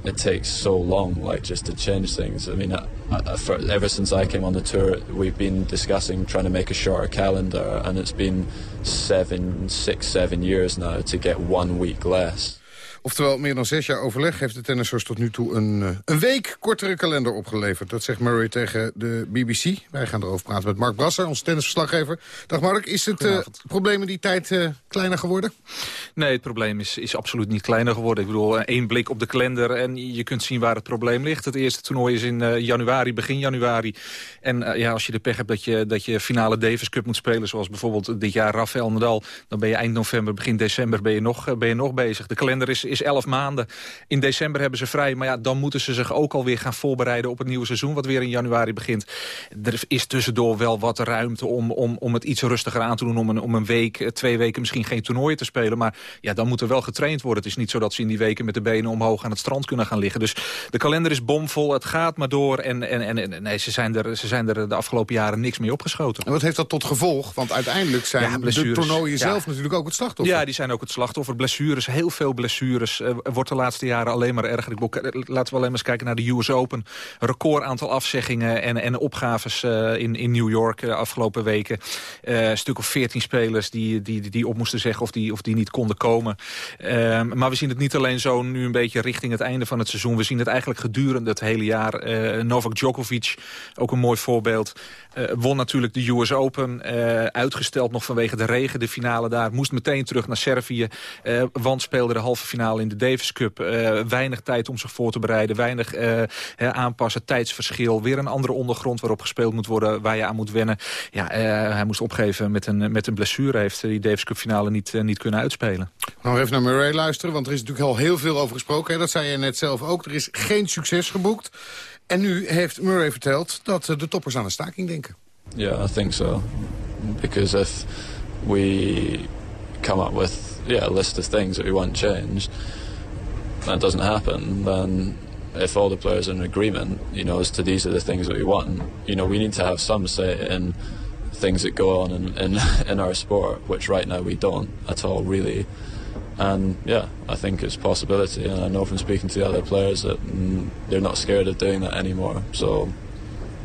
Speaker 39: It takes so long, like just to change things. I mean, I, I, for, ever since I came on the tour, we've been discussing trying to make a shorter calendar, and it's been seven, six, seven years now to get one week less.
Speaker 10: Oftewel, meer dan zes jaar overleg heeft de tennissers tot nu toe een, een week kortere kalender opgeleverd. Dat zegt Murray tegen de BBC. Wij gaan erover praten met Mark Brasser, onze tennisverslaggever. Dag Mark, is het uh, probleem in die tijd uh, kleiner geworden?
Speaker 31: Nee, het probleem is, is absoluut niet kleiner geworden. Ik bedoel, één blik op de kalender en je kunt zien waar het probleem ligt. Het eerste toernooi is in uh, januari, begin januari. En ja, als je de pech hebt dat je, dat je finale Davis Cup moet spelen... zoals bijvoorbeeld dit jaar Rafael Nadal... dan ben je eind november, begin december ben je nog, ben je nog bezig. De kalender is is elf maanden. In december hebben ze vrij, maar ja, dan moeten ze zich ook alweer gaan voorbereiden op het nieuwe seizoen, wat weer in januari begint. Er is tussendoor wel wat ruimte om, om, om het iets rustiger aan te doen, om een, om een week, twee weken misschien geen toernooien te spelen. Maar ja, dan moet er wel getraind worden. Het is niet zo dat ze in die weken met de benen omhoog aan het strand kunnen gaan liggen. Dus de kalender is bomvol, het gaat maar door. En, en, en, nee, ze zijn, er, ze zijn er de afgelopen jaren niks mee opgeschoten.
Speaker 10: En wat heeft dat tot gevolg? Want uiteindelijk zijn ja, de toernooien zelf natuurlijk ook het slachtoffer.
Speaker 31: Ja, die zijn ook het slachtoffer. Blessures, heel veel blessures. Uh, wordt de laatste jaren alleen maar erger. Ik bedoel, laten we alleen maar eens kijken naar de US Open. Record aantal afzeggingen en, en opgaves uh, in, in New York de afgelopen weken. Een stuk of veertien spelers die, die, die op moesten zeggen of die, of die niet konden komen. maar we zien het niet alleen zo nu een beetje richting het einde van het seizoen. We zien het eigenlijk gedurende het hele jaar. Novak Djokovic, ook een mooi voorbeeld. Eh, won natuurlijk de US Open. eh, uitgesteld nog vanwege de regen, de finale daar. Moest meteen terug naar Servië. eh, want speelde de halve finale in de Davis Cup. Weinig tijd om zich voor te bereiden. Weinig aanpassen, tijdsverschil. Weer een andere ondergrond waarop gespeeld moet worden. Waar je aan moet wennen. Ja, hij moest opgeven met een, met een blessure. Heeft die Davis Cup finale niet, niet kunnen uitspelen.
Speaker 10: Nog even naar Murray luisteren, want er is natuurlijk al heel veel over gesproken. Hè? Dat zei je net zelf ook. Er is geen succes geboekt. En nu heeft Murray verteld dat eh, de toppers aan een staking denken.
Speaker 39: Yeah, I think so. Because if we come up with yeah, a list of things that we want changed, that doesn't happen, then if all the players are in agreement, you know, as to these are the things that we want, you know, we need to have some say in things that go on in, in, *laughs* in our sport, which right now we don't at all, really. And yeah, I think it's possibility, and I know from speaking to the other players that mm, they're not scared of doing that anymore. So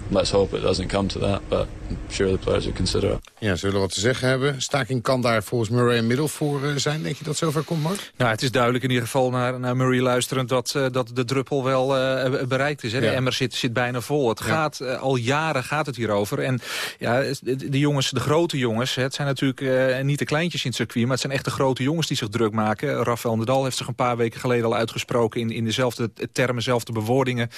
Speaker 39: let's hope it doesn't come to that, but I'm sure the players will consider it.
Speaker 10: Ja, ze willen wat te zeggen hebben. Staking kan daar volgens Murray een middel voor eh, zijn. Denk je dat zover komt, Mark?
Speaker 31: Nou, het is duidelijk in ieder geval naar, naar Murray luisterend... dat, eh, dat de druppel wel eh, bereikt is. Hè? De
Speaker 10: Ja.
Speaker 31: emmer zit, zit bijna vol. Het
Speaker 10: Ja.
Speaker 31: gaat, al jaren gaat het hierover. En ja, de, jongens, de grote jongens... hè, het zijn natuurlijk eh, niet de kleintjes in het circuit... maar het zijn echt de grote jongens die zich druk maken. Rafael Nadal heeft zich een paar weken geleden al uitgesproken... in, in dezelfde termen, dezelfde bewoordingen.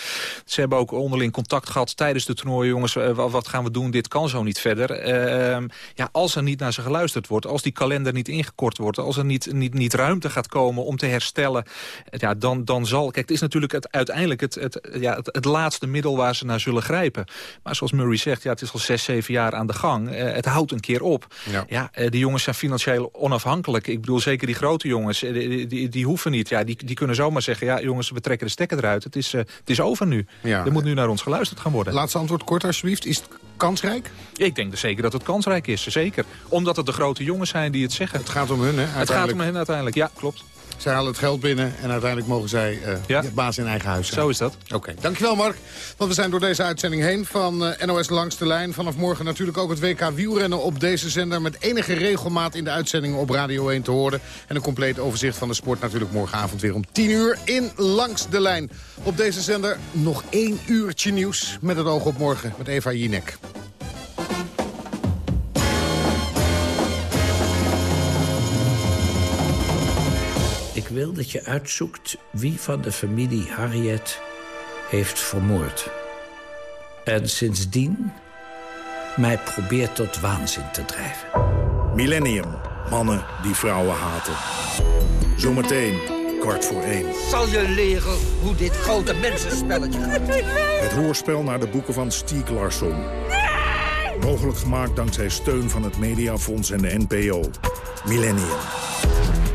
Speaker 31: Ze hebben ook onderling contact gehad tijdens de Jongens, eh, wa- wat gaan we doen? Dit kan zo niet verder. Ehm, ja, als er niet naar ze geluisterd wordt... als die kalender niet ingekort wordt... als er niet, niet, niet ruimte gaat komen om te herstellen... ja, dan, dan zal... Kijk, het is natuurlijk het, uiteindelijk het, het, ja, het, het laatste middel waar ze naar zullen grijpen. Maar zoals Murray zegt, ja, het is al zes, zeven jaar aan de gang. Eh, het houdt een keer op.
Speaker 10: Ja.
Speaker 31: Ja, eh, die jongens zijn financieel onafhankelijk. Ik bedoel, zeker die grote jongens, eh, die, die, die hoeven niet. Ja, die, die kunnen zomaar zeggen, ja jongens, we trekken de stekker eruit. Het is, eh, het is over nu.
Speaker 10: Ja.
Speaker 31: Er moet nu naar ons geluisterd gaan worden.
Speaker 10: Laatste antwoord kort alsjeblieft. Is het kansrijk?
Speaker 31: Ik denk dus zeker dat het kansrijk is, zeker. Omdat het de grote jongens zijn die het zeggen.
Speaker 10: Het gaat om hun, hè?
Speaker 31: Het gaat om hen uiteindelijk, ja, klopt.
Speaker 10: Zij halen het geld binnen en uiteindelijk mogen zij
Speaker 31: Ja.
Speaker 10: baas in eigen huis zijn.
Speaker 31: Zo is dat.
Speaker 10: Oké, dankjewel Mark. Want we zijn door deze uitzending heen van eh, NOS Langs de Lijn. Vanaf morgen natuurlijk ook het WK wielrennen op deze zender... met enige regelmaat in de uitzendingen op Radio 1 te horen. En een compleet overzicht van de sport natuurlijk morgenavond weer om 10 uur in Langs de Lijn. Op deze zender nog één uurtje nieuws met het oog op morgen met Eva Jinek.
Speaker 40: Ik wil dat je uitzoekt wie van de familie Harriet heeft vermoord. En sindsdien mij probeert tot waanzin te drijven.
Speaker 41: Millennium. Mannen die vrouwen haten. Zometeen, kwart voor één.
Speaker 42: Zal je leren hoe dit grote mensenspelletje gaat?
Speaker 41: Het hoorspel naar de boeken van Stieg Larsson. Mogelijk gemaakt dankzij steun van het Mediafonds en de NPO. Millennium.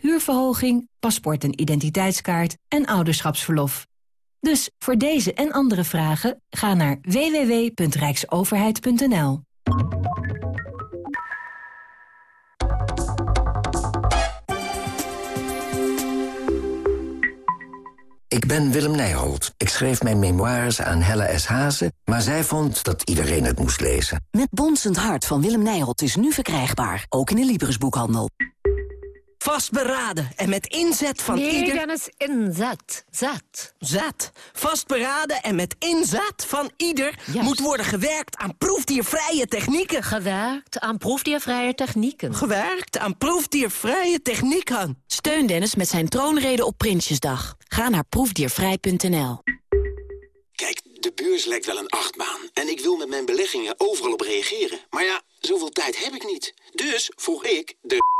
Speaker 25: huurverhoging, paspoort en identiteitskaart en ouderschapsverlof. Dus voor deze en andere vragen ga naar www.rijksoverheid.nl.
Speaker 43: Ik ben Willem Nijholt. Ik schreef mijn memoires aan Helle S. Hazen, maar zij vond dat iedereen het moest lezen.
Speaker 44: Met Bonsend Hart van Willem Nijholt is nu verkrijgbaar. Ook in de Libris-boekhandel.
Speaker 45: Vastberaden en met inzet van
Speaker 46: Nee,
Speaker 45: ieder...
Speaker 46: Dennis, inzet. Zet.
Speaker 45: Zet. Vastberaden en met inzet van ieder... moet worden gewerkt aan proefdiervrije technieken.
Speaker 46: Gewerkt aan proefdiervrije technieken.
Speaker 45: Gewerkt aan proefdiervrije technieken.
Speaker 44: Steun Dennis met zijn troonrede op Prinsjesdag. Ga naar proefdiervrij.nl.
Speaker 47: Kijk, de beurs lijkt wel een achtbaan. En ik wil met mijn beleggingen overal op reageren. Maar ja, zoveel tijd heb ik niet. Dus vroeg ik de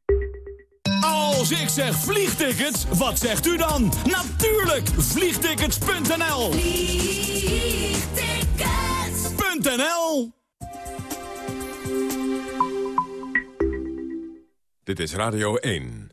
Speaker 48: Al
Speaker 7: Als ik zeg vliegtickets, wat zegt u dan? Natuurlijk, vliegtickets.nl. Vliegtickets.nl
Speaker 49: Dit is Radio 1.